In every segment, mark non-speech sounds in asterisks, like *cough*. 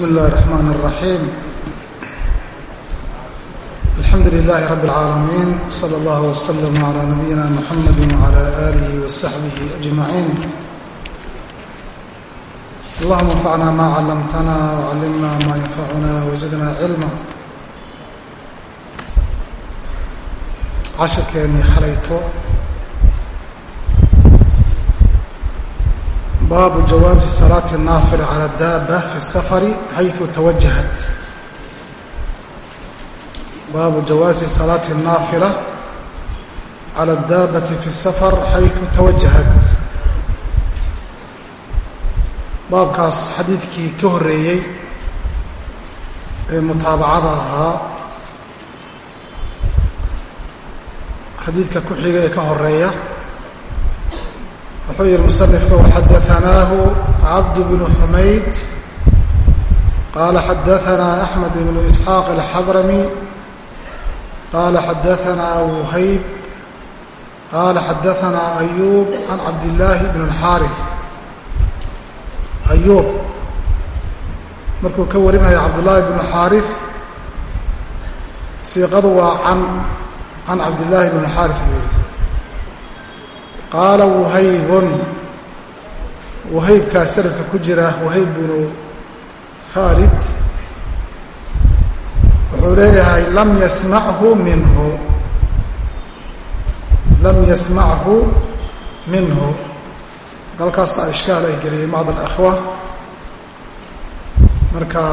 بسم الله الرحمن الرحيم الحمد لله رب العالمين صلى الله وسلم على نبينا محمد وعلى آله وصحبه أجمعين اللهم انفعنا ما علمتنا وعلمنا ما ينفعنا وزدنا علما cashirkeennii xalayto baabu jawaazi salaati naafila cala daaba fi safari xayu tawajahat baabu jawaazi salaati naafila cala daabati fi safar xayu tawajahat baabkaas xadiidkii ka horeeyey ee mutaabacada ahaa xadiidka ku xiga ee ka horreeya wuxuu yihi musanifka waxadaanaahu cabd bnu xumayd qaala xadaanaa axmed ibnu isxaaq alxadrami qaala xadaanaa wuhayb qaala xadaanaa ayuub can cabdillaahi bn اlxaarif ayuub markuu ka warinaya cabdullaahi bnu xaarif siiqadu waa can can cabdillaahi bn xaarif buu yihi qaala wuhaybun. Wahaybkaa sanadka ku jira wahayb binu khaalid. Wuxuu leeyahay lam yasmachu minhu. Lam yasmachu minhu. Halkaasa ishkaal ay geliyey bacd alakhwa. Marka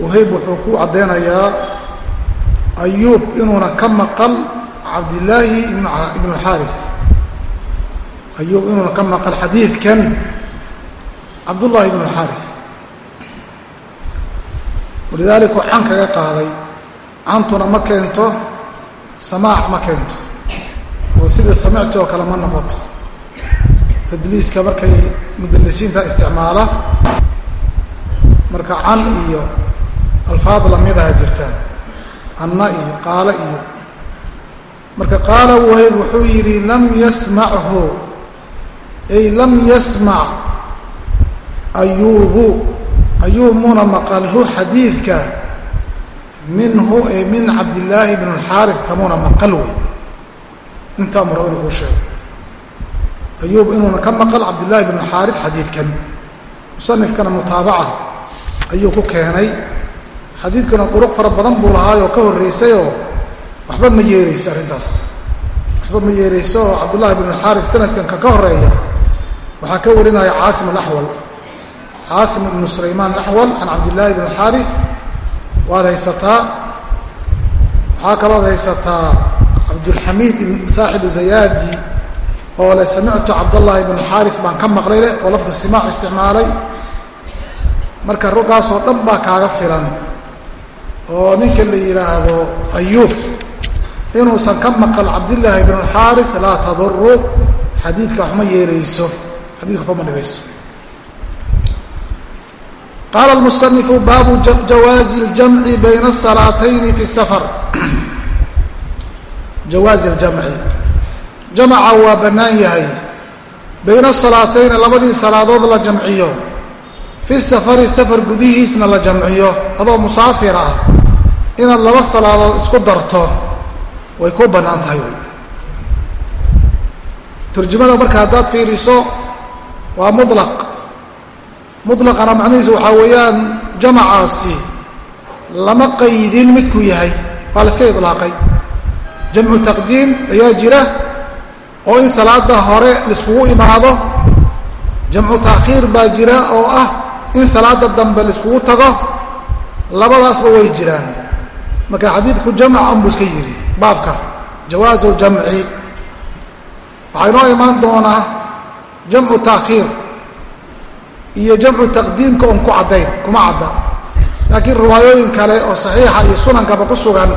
wahayb wuxuu ku caddeynayaa ayuub inuuna ka maqal cabdillaahi ibn اlxaarif ayuub inuuna ka maqal xadiidkan cabdullahi ibn اlxaarif walidaalika uu can kaga qaaday cantuna ma keento samaac ma keento. Oo sida samicti oo kale ma noqoto. Tadliiska markay mudalisiinta isticmaala marka can iyo alfaad lamidaha jirtaan anna iyo qaalo iyo marka qaala wahayb wuxuu yidhi lam yasmachu ay lam yasmac ayuubu ayuub muna maqalhu xadiidka minhu ee min cabdillaahi bn اlxaarif kamuna maqal wey intaa mu raba inu kuu sheego. Ayuub inuuna ka maqal cabdillahi bn اlxaarif xadiidkan. Musanifkana mutaabaca ayuu ku keenay. Xadiidkuna duruq fara badan buu lahaayoo ka horraysayoo waxba ma yeerayso arrintaas. Waxba ma yeerayso oo cabdullahi bn xaarid sanadkan ka ka horreeya waxaa ka warinaya caasim alaxwal caasim ibnu sulaymaan alaxwal can cabdillaahi bn xaarif waad haysataa waxaa kalood haysataa cabdulxamiid saaxibu zayaadi oo le samictu cabdallahi bn xaarif baan ka maqlay leh oo lafdu simaac isticmaalay. Marka ruggaasoo dhan baa kaaga filan oo ninka la yidhaahdo ayuub inuusan ka maqal cabdilaahi ibn xaari laa taduru xadiika waxma yeelayso. Xadiidka ma dhibayso. Qaala lmusanifu baabu jawaazi ljamci bayna asalaatayni fi safar. Jawaazi ljamci jamaca waa banaan yahay. Bayna asalaatayni labadii salaadood la jamciyo. Fi safari safar gudihiisna la jamciyo. Adoo musaafir ah. Inaad laba salaadood isku darto way ku bannaan tahay turjumada marka haddaad fiiriso waa mulaq mutlaqana macnihiisu waxaa weeyaan jamacaasi lama qaydin midkuu yahay waa la iska idlaaqay. Jamcu taqdiim ayaa jira oo in salaada hore laiskugu imaado jamcu taakhiir baa jira oo ah in salaada dambe laiskugu tago labadaasba way jiraan. Marka xadiidku jamcan buu iska yidhi baabka jawaazu ljamci. Waxaa inoo imaan doonaa jamcu taakhiir iyo jamcu taqdiimka oon ku caddayn kuma cadda. Laakiin riwaayooyin kale oo saxiixa iyo sunankaba ku sugan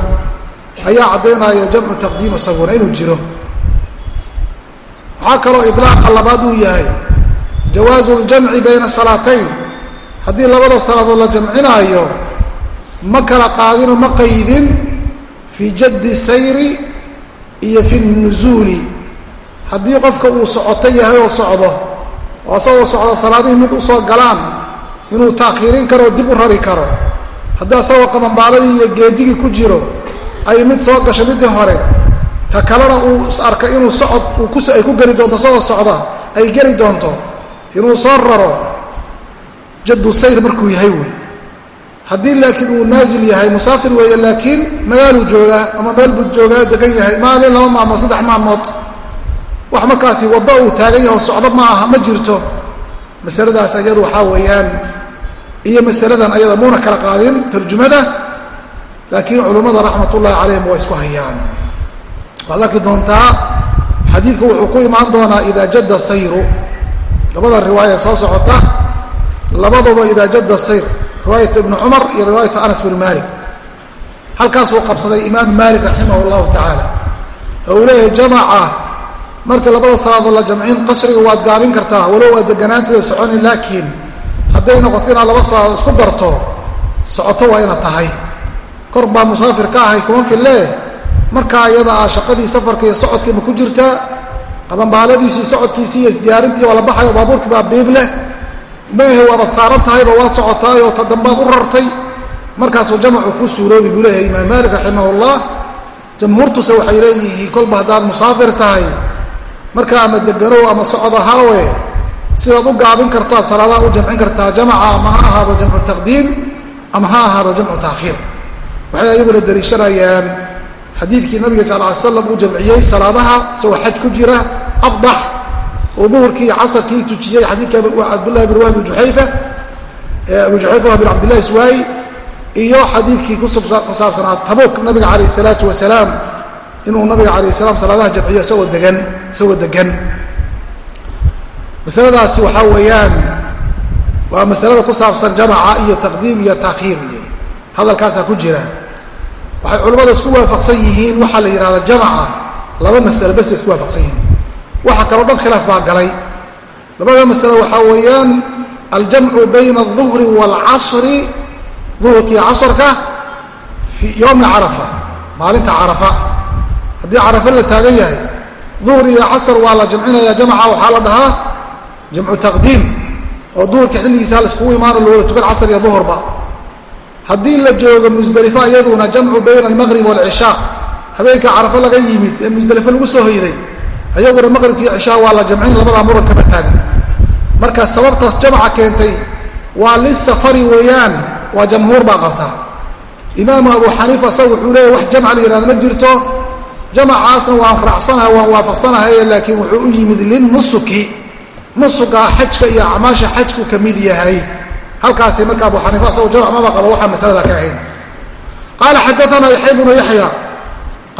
ayaa caddaynaya jamcu taqdiim isaguna inuu jiro. Waxaa kaloo idlaaqa labaad uu yahay jawaazu ljamci bayna salaatayn haddii labada salaadood la jamcinaayo ma kala qaadino ma qaydin fii jaddi sayri iyo fi nusuuli haddii qofka uu socoto yahay oo socdo oo asagoo socdo salaadihii mid u soo galaan inuu taakhiirin karo dib u rari karo haddii asagoo qabanbaaladii iyo geedigii ku jiro ay mid soo gasho midii hore ta kalena uu is arkay inuu socod ay ku geli doonto isagoo socda ay geli doonto inuu soo raro jaddu sayr markuu yahay wey haddii laakiin uu naazil yahay musaafir weeye laakiin magaaluu joogaa ama meel buu joogaa degan yahay maalin laba maalmood saddex maalmood wax markaasi waddo uu taagan yahay oo socdo ma aha ma jirto. Masaladaas iyadu waxaa weeyaan iyo masaladan ayada muuna kala qaadin tarjumada laakiin culummada raxmatullaahi calayhim waa isku hayaan. Waxaad arki doontaa xadiidku wuxuu ku imaan doonaa idaa jadda sayru. Labada riwaaya soo socota labaduba idaa jadda sayr riwaayat ibni cumar iyo riwaayat anas bn malik halkaasuu qabsaday imaam malik raximah llahu tacaala oo uu leeyahay jamaca markii labada salaadood la jamcin qasriga waad gaabin kartaa walow aad deganaantooda soconi laakiin hadday noqoto inaad laba salaadood isku darto socoto waa inaad tahay. Kor baa musaafir ka ahay kuma fillee markaa iyada ah shaqadii safarka iyo socodkiiba ku jirtaa qabanbaaladiisii socodkiisii iyo isdiyaarintii waa la baxayo baabuurkii baa biib leh maahe waabad saaran tahayba waad socotaayoo ta dambaad u rartay. Markaasuu jamcu ku suuroobi buu leeyahay imaam maalik raximahullah. Jamhuurtuse waxay leeyihiin kolba haddaad musaafir tahay marka ama deganow ama socod ahaawe sidaad u gaabin kartaa salaadaha u jamcin kartaa jamaca ama ha ahaado jamcu taqdiim ama ha ahaado jamcu taakhiir waxay ayaguna daliishanayaan xadiidkii nabiga sal ly slam uu jamciyey salaadaha isagoo xaj ku jira abdax oo duhurkii iyo casarkii tujiyey xadiidka cabdullahi bin wahb juxayfa abu juxayfa wahb bin cabdillahi iswaayi iyo xadiidkii ku saabsanaa tabuuk nabiga calayh salaatu wasalaam inuu nabiga calayh salaam salaadaha jamciyo isagoo degan isagoo degan. Masaladaasi waxaa weeyaan waa masalada ku saabsan jamaca iyo taqdiim iyo taakhiir iyo hadalkaasaa ku jira. Waxay culimmada isku waafaqsan yihiin waxaa la yidhahda jamaca laba masale basa isku waafaqsan yihiin waxa kaloo dhan khilaaf baa galay. Labada masale waxaa weeyaan aljamcu bayna alduhri waalcasri duhurkii casrka fii yowmi carafa maalinta carafa. Haddii carafa la taagan yahay duhur iyo casr waa la jamcinaya jamca waxaa la dhahaa jamcu taqdiim oo duhurka xilligiisa la iskugu imaano lawada tukan casr iyo duhurba haddii la joogo musdelifa iyaduna jamcu bayna almaqrib waalcishaa habeenka carafo laga yimid ee musdelifo lagu soo hoyday ayaguna maqribka iyo cishaa waa la jamcin labadaa muran kama taagna marka sababta jamca keentay waa lisafari weeyaan waa jamhuur baa qabtaa imaamu abu xaniifa isaga wuxuu leeyahy wax jamca la yihahda ma jirto. Jamacaasna waan raacsanahay waan waafaqsanahay laakiin wuxuu u yimid linusuki nusuga xajka iyo acmaasha xajku ka mid yahay. Halkaasi marka abu xaniifa isago jamc maba qabo waxaa masalada ka ahayn. Qaala xadaana yaxya bnu yaxya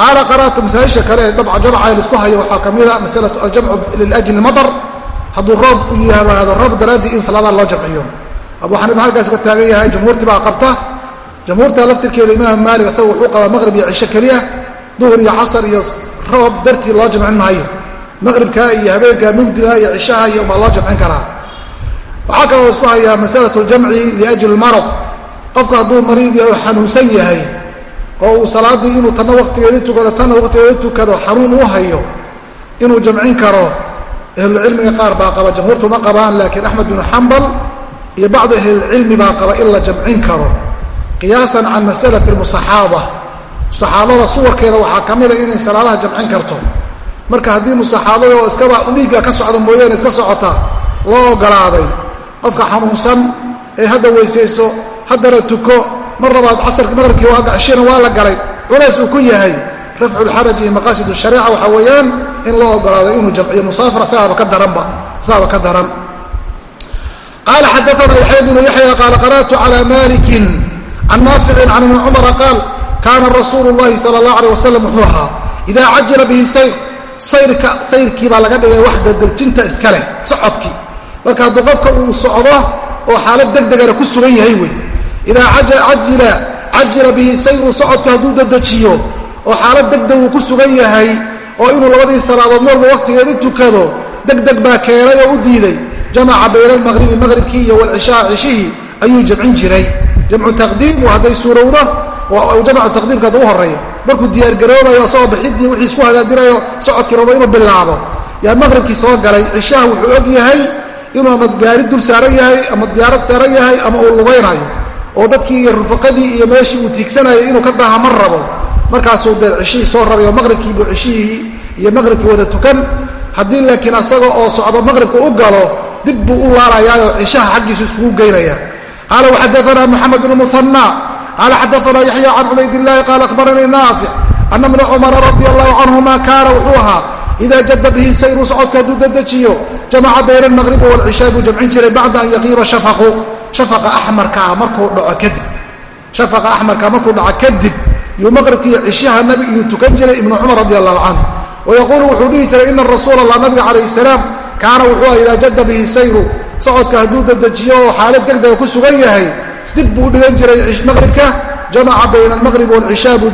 qaala qara'tu masaaisha kale ee jamca la isku hayo waxaa ka mida masalatu aljamcu liljli madar hadduu roob u yimaado roob daraaddii in salaadaha loo jamciyo. Abu xaniifa halkaas ka taagan yahay jamhuurtii baa qabta. Jamhuurta laftirkeeda imaam maalik isaga wuxuu qabaa maqrib iyo cisho keliya duhur iyo casar iyo roob dartii loo jamcin maayo. Maqribka iyo habeenka mugdiga iyo cishaha iyo baa loo jamcin karaa. Waxaa kaloo la isku hayaa masalat ljamci liajli marad qofka hadduu mariid yahay xanuunsan yahay oo uu salaadii inuu tanna waqtigeedii tukado tanna waqtigeedii tukado xanuun uu hayo inuu jamcin karo ahlulcilmiga qaar baa qaba jamhuurtu ma qabaan laakiin axmed binu xambal iyo bacdu ahlilcilmi baa qaba in la jamcin karo. Qiyaasan can masalati mustaxaada mustaxaadada suwarkeeda waxaa ka mida inay salaadaha jamcin karto. Marka haddii mustaxaadada oo iskaba dhiigga ka socda mooyaane iska socota loo ogolaaday qofka xanuunsan ee hadda weysayso haddana tuko mar labaad casarki maqribkii waa cishina waa la galay culays uu ku yahay rafcu lxaraj iyo maqaasid shariica waxaa weeyaan in loo ogolaaday inuu jamciyo musaafir asagaaba ka daranba asagaaba ka daran. Qaala xadaana yaxya bnu yaxya qaala qara'tu cala malikin can naaficin can ibni cumara qaal kaana rasuulu llahi sala allah aleh wasalam wuxuu ahaa idaa cajala bihi sayr sayrka sayrkii baa laga dhigay wax dadeljinta iska leh socodkii. Marka hadduu uu socdo oo xaalad degdegana ku sugan yahay wey idaa cajila cajila bihi sayru socodka hadduu dadejiyo oo xaalad degdeg uu ku sugan yahay oo inuu labadii salaadood marba wakhtigeedii tukado degdeg baa keenay oo u diiday. Jamaca bayna almaqribi maqribkii iyo walcishaa cishihii ayuu jamcin jiray. Jamcu taqdiim hadday suurowdo jamcu taqdiimka hadda u horeeyo markuu diyaargaroobayo asagoo bixidii wixii isku hagaajinayo socodkii rabo inuu bilaabo. Yaa maqribkii soo galay cishaha wuxuu og yahay inuu ama gaari dul saaran yahay ama diyaarad saaran yahay ama uu lugaynayo oo dadkii iyo rufaqadii iyo meeshii uu tiigsanayay inuu ka daha ma rabo. Markaasuu dee cishihii soo rarayo maqribkiibu cishihii iyo maqribkii wada tukan. Haddii laakiin asaga oo socdo maqribka u galo dib buu u laalayaayoo cishaha xaggiisu iskugu geynaya. Qaala waxadaana moxamed bnu muhanna qaala xadaana yaxya can cubaydillaahi qaala akhbaranii naafic ana bna cumara radi allahu canhuma kaana wuxuu ahaa ida jada bihi sayru socodka hadduu dadejiyo jamaca bayna almaqribi waalcishaa buu jamcin jiray bacda an yaqiiba shafaqu shafaqa axmarkaa markuu dhaco kadib. Shafaqa axmarkaa markuu dhaco kadib yuu maqribkiiyo cishaha nabiga iyuu tukan jiray ibnu cumar radi allahu canhu wayaquulu wuxuu dhihi jiray ina rasuula allah nabiga calayh salaam kaana wuxuu ah idaa jada bihi sayru. Socodka hadduu dadejiyo oo xaalad degdega ku sugan yahay dib buu dhigan jiray maqribka jamaca bayna almaqrib waalcishaa buu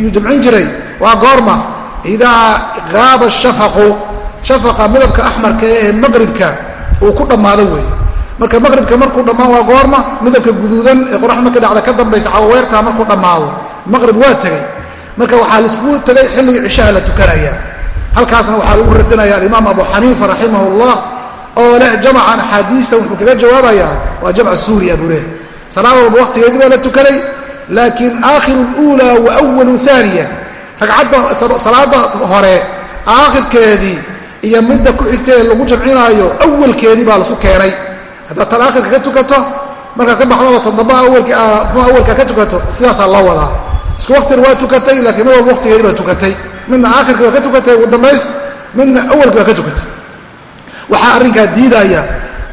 yuu jamcin jiray. Waa goorma. Idaa qaaba shafaqu shafaqa midabka axmarka ee maqribka uu ku dhammaado weeye marka maqribka markuu dhammaan waa goorma midabka guduudan ee qorax marka dhacda ka dambaysa cawaweertaa markuu dhammaado maqrib waa tegey marka waxaa laiskugu tegay xilligii cishaha la tukanaya. Halkaasna waxaa lagu radinaya alimaam abu xaniifa raximah llah oo leh jamacan axaadiista wuxuu kaga jawaabayaa waa jamc suuriya buu leh salaad walba waqtigeedii baa la tukanay laakiin aakhiru lula wa walu aaniya ragcadda salaada hore aakhirkeedii iyo midda ku xigtee lagu jamcinaayo awalkeedii baa la isku keenay haddaad tan aakhirka ka tukato markaad ka baxdaba tan damba awalka ka tukato sidaasaa loo wadaa. Isku waktina waa tukatay laakiin mid walba waqtigeedii baa tukatay. Midna aakhirka waa ka tukatay ugu dambays midna awalka waa ka tukatay. Waxaa arrinkaa diidaya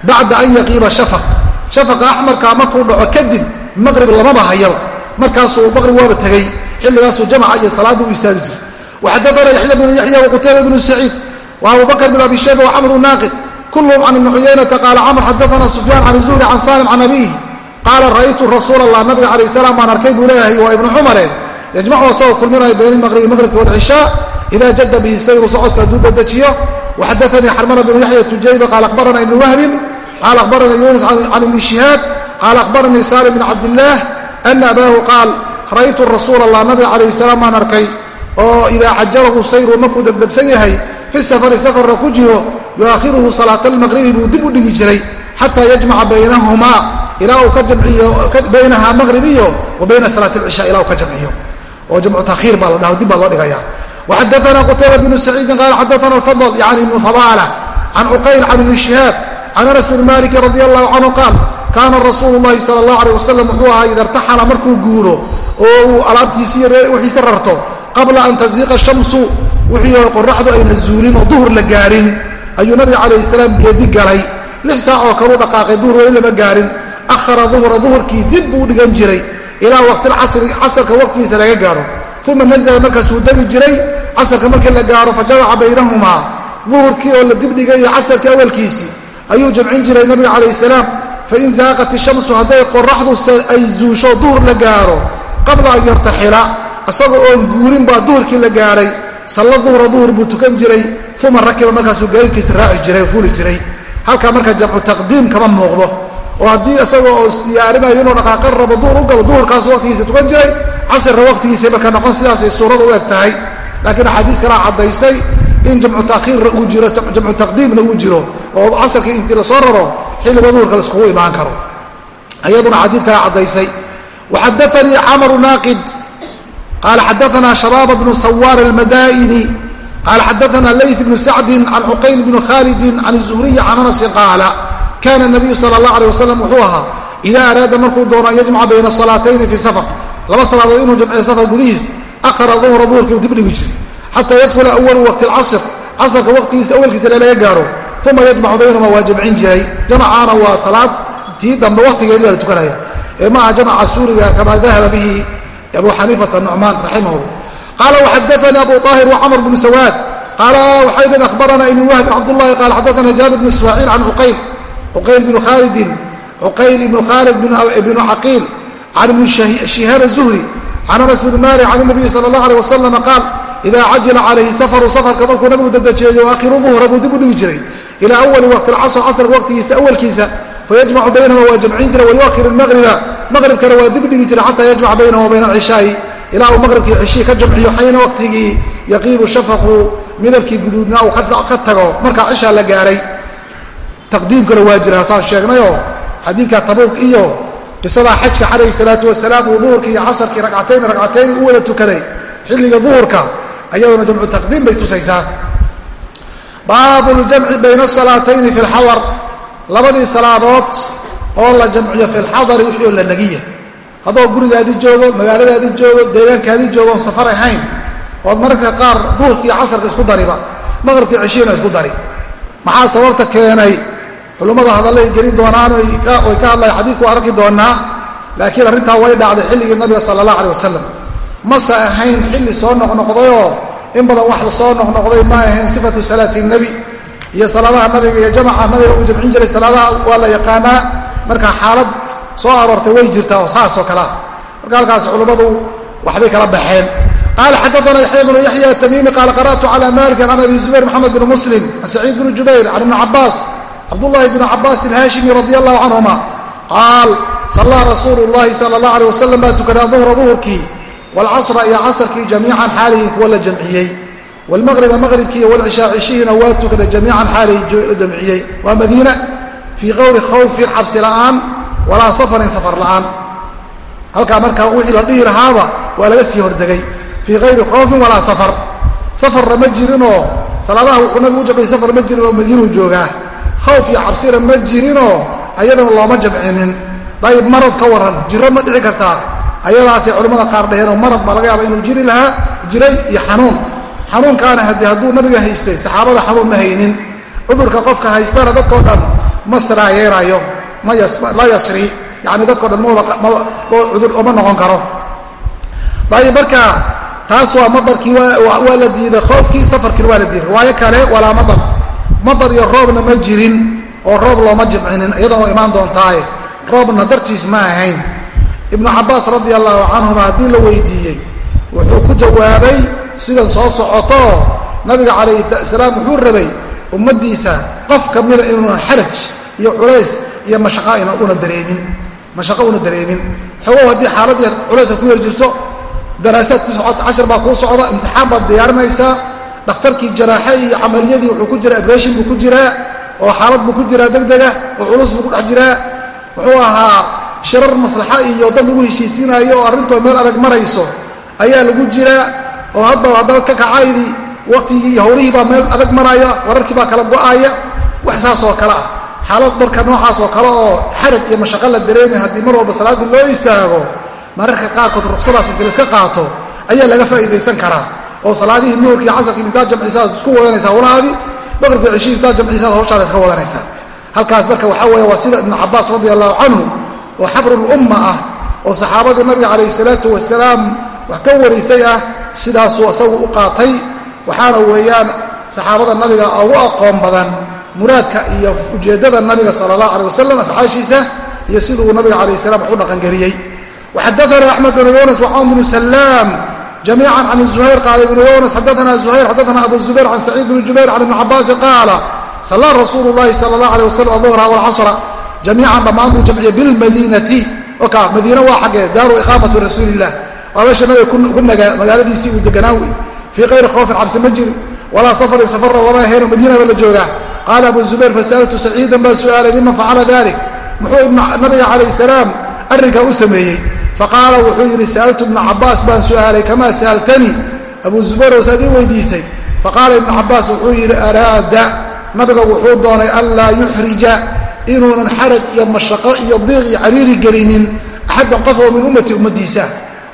bacda an yaqiiba shafaq. Shafaqa axmarkaa markuu dhaco kadib maqrib lamaba hayaba. Markaasuu maqrib waaba tegey xilligaasuu jamca iyo salaadda u istaagi jiray. Waxadaana yaxya bnu yaxya waqutayba bnu saciid wa abubakr bn abi shayba wacamru naaqid kulluhum can ibni cuyaynata qaala camr xadaana sufyaan can zuhri can salim can abiihi qaala ra'aytu rasuul allah nabiga calayh salaam baan arkay buu leeyahay waa ibnu cumare yajmacu asagoo kulminaya bayna almaqribi maqribka walcishaa ida jada bihi sayru socodka hadduu dadejiyo waxadaanii xarmana bnu yaxya tujayba qaala akhbarana ibnu wahbin qaala akhbaranii yuunus can ibni shihaab qaala akhbaranii salim bn cabdillaah ana abaahu qaal ra'aytu rasuul allah nabiga calayhi salaam baan arkay oo idaa cajalahu sayru markuu degdegsan yahay fi safari safarna ku jiro yuaakhiruhu salaata almaqribi buu dib u dhigi jiray xataa yajmaca baynahumaa ilaa uu ka jamciyo baynaha maqrib iyo wa bayna salaat alcishaa ilaa uu ka jamciyo. Oo jamcu takhiir baa la dhaho dib baa loo dhigaya waxadaana qutayba bnu saciidin qaala xadaana alfadl yani ibnu fadaala can cuqayl can ibni shihaab can anas bni maliki radi allahu canhu qaal kaana rasuulu llahi sala allah aleyh wasalam wuxuu ahaa ida irtaxala markuu guuro oo uu alaabtiisii wixiisa rarto qabla an wixii oo qoraxdu ayna zuulin oo duhur la gaarin. Ayuu nabiga calayhi salaam geedi galay. Lix saac oo kaluu dhaqaaqay duhur weli lama gaarin. Akhara duhura duhurkii dib buu dhigan jiray. Ilaa waqtilcasri casarka waqtigiisa laga gaaro. Uma nazla markaasuu degi jiray. Casarka markii la gaaro fa baynahumaa. Duhurkii oo la dibdhigay iyo casarkii awalkiisii. Ayuu jamcin jiray nabiga calayhi salaam. Fain zaaqat ishamsu hadday qoraxdu ay zuusho duhur la gaaro qabla an yartaxila isagoo oon guurin baa duhurkii la gaadhay salla duhra duhur buu tukan jiray uma rakiba markaasuu gaadiidkiisa raaci jiray fuuli jiray. Halkaa marka jamcu taqdiim kama muuqdo. Oo haddii isagoo oo isdiyaarinayo inuu dhaqaaqan rabo duhur u galo duhurkaasu waqtigiisa tukan jiray casirna waqtigiisa marka noqon sidaasay suurada u eg tahay. Laakiin axaadiis kalaa caddaysay in jamcu taakhiirna uu jiro jamcu taqdiimna uu jiro oo casarkii intii la soo raro xilliga duhurka laiskugu imaan karo. Iyaduna xadiid kalaa caddaysay. وxadaثnii cmr naaqid qaala xadaanaa shabaaba bnu sawaar almadaini qaala xadaanaa lay bnu sacdin can cuqayl bni khaalidin can zuhriyi can anasin qaala kaana nabiyu sala allah aleh wasalam wuxuu ahaa idaa araada markuu doono an yajmaca bayna salaatayni fii safar laba salaadood inuu jamciyo safar gudihiis akhara duhra duhurkii u dib dhigi jiray xataa yadkula awalu waqti alcasr casrka waqtigiisa awalkiisa le laga gaaro uma yajmacu baynahuma waa jamcin jiray jamacaana waa salaad tii dambe waqtigeedii baa la tukanaya ee maaha jamaca suuriga kamaa dahaba bihi abu xaniifata nucmaan raximah qaala waxadaanii abu aahir wcamr bnu sawaad qaala waxay dhin ahbarana ibn wahbi cabdulahi qaala xadaana jaabir bn ismaaciil can uqayl uqayl bnu khaalidin uqayl ibnu khaalid ibnu caqiil can ibni shihaab zuhri can anas bni malik can nabiyi sala allah aleh wasalam qaal ida cajila calayhi safaru safarka markuu nabigu dadajeeyo aakhiru duhra buu dib u dhigi jiray ila awali waqti lcasr casrka waqtigiisa awalkiisa fayajmacu baynahuma waa jamcin jira wayuakhiru maqriba maqribkana waa dib dhigi jira xataa yajmac baynahuma bayna alcishaai ilaa uu maqribkii cishii ka jamciyo xayna waqtigii yaqiibu shafaqu midabkii guduudna uu ka tago markaa cishaa la gaaray taqdiimkuna waa jira saan sheegnayoo xadiidka tabuuk iyo qisadaa xajka calayhi salaatu wasalaam uu duhurkii iyo casarkii ragcatayn ragcatayn u wada tukaday xilliga duhurka ayaduna jamcu taqdiim bay tusaysaa baabu ljamci bayna asalaatayni fi lxadar labadii salaadood oo la jamciyo fi lxadari wixii oo la nagiya adoo gurigaadii joogo magaaladaadii joogo deegaankaadii joogo oon safar ahayn ood mararka qaar duhurkiiyo casarka isku dariba maqribkii ceshiina isku dari. Maxaa sababta keenay? Culummada hadallay gelin doonaan oy ka hadlaya xadiidku arki doonaa laakiin arrintaa way dhacday xilligii nabiga sala allah aleh wasalam mase ahayn xilli soo noqnoqdayoo in badan wax la soo noqnoqday ma ahayn sifatu salaati nebi iyo salaadaha nabiga iyo jamaca nabiga uu jamcin jiray salaadaha waa la yaqaanaa. Marka xaalad soo aroortay way jirtaa oo saasoo kale ah. Marka halkaas culummadu waxbay kala baxeen. Qaala xadaana yaxya bnu yaxya tamiimi qaala qara'tu cala malikin can abi zubayr maxamed bn muslim can saciid bni jubayr can ibni cabaas cabdullahi bni cabaas alhaashimi radi allahu canhuma qaal sallaa rasuulu llahi sala allah aleh wasalam baa tukadaa duhra duhurkii waalcasra iyo casrkii jamiican xaalihi kuwa la jamciyey wlmaqriba maqribkii wlcishaa cishihiina waa tukada jamiican la jamciyey waa madiina fii qowli khawfin cabsi la'aan walaa safarin safar la'aan halkaa markaa wixii la dhihi lahaaba waa laga sii hordegay fii kayri khoofin walaa safar safarna ma jirinoo salaadaha wuxuu nabigu u jamciyey safar ma jirin oo madiinuu joogaa khawf iyo cabsina ma jirinoo ayadana looma jamcinin dayib marad ka waran jiro ma dhici kartaa ayadaasay culimmada qaar dhaheenoo marad baa laga yaaba inuu jiri lahaa jiray iyo xanuun xanuunkaana haddii hadduu nabiga haystay saxaabada xanuun ma haynin. Cudurka qofka haystana dadkao dhan ma siraayeerayo la yasri. Yani dadko dhan cudur oma noqon karo. Ayib marka taas waa madarkii waa la diiday khoofkii safarkiina waa la diiday. Riwaayo kale walaa madar. Madar iyo roobna ma jirin oo roob looma jimcinin iyadana waa imaan doontaaye roobna dartiis ma ahayn. Ibnu cabaas radi allahu canhuma haddii la weydiiyey wuxuu ku jawaabay sidan soo socoto nabiga calayhi salaam wuxuu rabay ummaddiisa qof ka mida inuunan xaraj iyo culays iyo mashaqa una dareemin mashaqo una dareemin. Xogow haddii xaalad yar culaysa ku yar jirto daraasaad ku socota cashar baa kuu socda imtixaan baad diyaarinaysaa dhakhtarkii jaraaxe iyo camaliyadii wuxuu ku jiraa abreshin buu ku jiraa oo xaalad buu ku jiraa degdega oo culus buu ku dhex jiraa. Muxuu ahaa shirar maslaxa iyo dad lagu heshiisiinaayo oo arrintoo meel adag marayso ayaa lagu jiraa oo hadba haddaba ka kacaydi waktigii iyo howlihii baa meel adag maraya wararkii baa kala go'aaya wax saas oo kale ah. Xaalad marka noocaas oo kale oo xaraj iyo mashaqo la dareemay haddii mar walba salaaddii loo istaago mararka qaarkood ruksadaas inti laiska qaato ayaa laga faa'iidaysan karaa. Oo salaadihii nuurkii casarkii intaad jamcisaad isku wadanaysaa howlahaadii maqribka cishii intaad jamcisaad hawshaada iska wadanaysaa. Halkaas marka waxaa weeye waa sida ibnu cabaas radi allahu canhu oo xabrulumma ah oo saxaabadii nabiga calayhi salaatu wasalaam wax ka waraysay ah sidaasuu isagu u qaatay waxaana weeyaan saxaabada nabiga ugu aqoon badan muraadka iyo ujeeddada nabiga sala allah aleh wasalam afcaashiisa iyo siduu nabiga calayh salam wax u dhaqangeliyey waxadaana axmed bnu yunas wacam bnu salaam jamiican can zuhayr qaala ibnu yunas xadaana zuhayr xadaana abu zubayr can saciid bni jubayr can ibni cabaasin qaala sallaa rasuulu llahi sala allah aleh wasalam duhra walcasra jamiican dhammaan buu jamciyey bilmadiinati oka madiina waa xaggee daaru iqaamati rasuuli illah waa meesha nabiga ku nagaa magaaladiisii uu deganaa wey fii kayri khoofin cabsi ma jirin. Walaa safarin safarna lama ahayno madiina ba la joogaa. Qaala abu zubayr fasa'altu saciidan baa su'aalay liman facala dalik? Muxuu nabiga calayh salaam arrinkaa u sameeyey. Faqaala wuxuu yidhi sa'altu ibna cabaas baan su'aalay kamaa sa'altanii? Abu zubayr oo saad ii weydiisay. Faqaala ibnu cabaas wuxuu yidhi araada. Nabiga wuxuu doonay anlaa yuxrija inuunan xaraj iyo mashaqo iyo diiq iyo cariiri gelinin. Axaddan qof oo min ummati ummaddiisa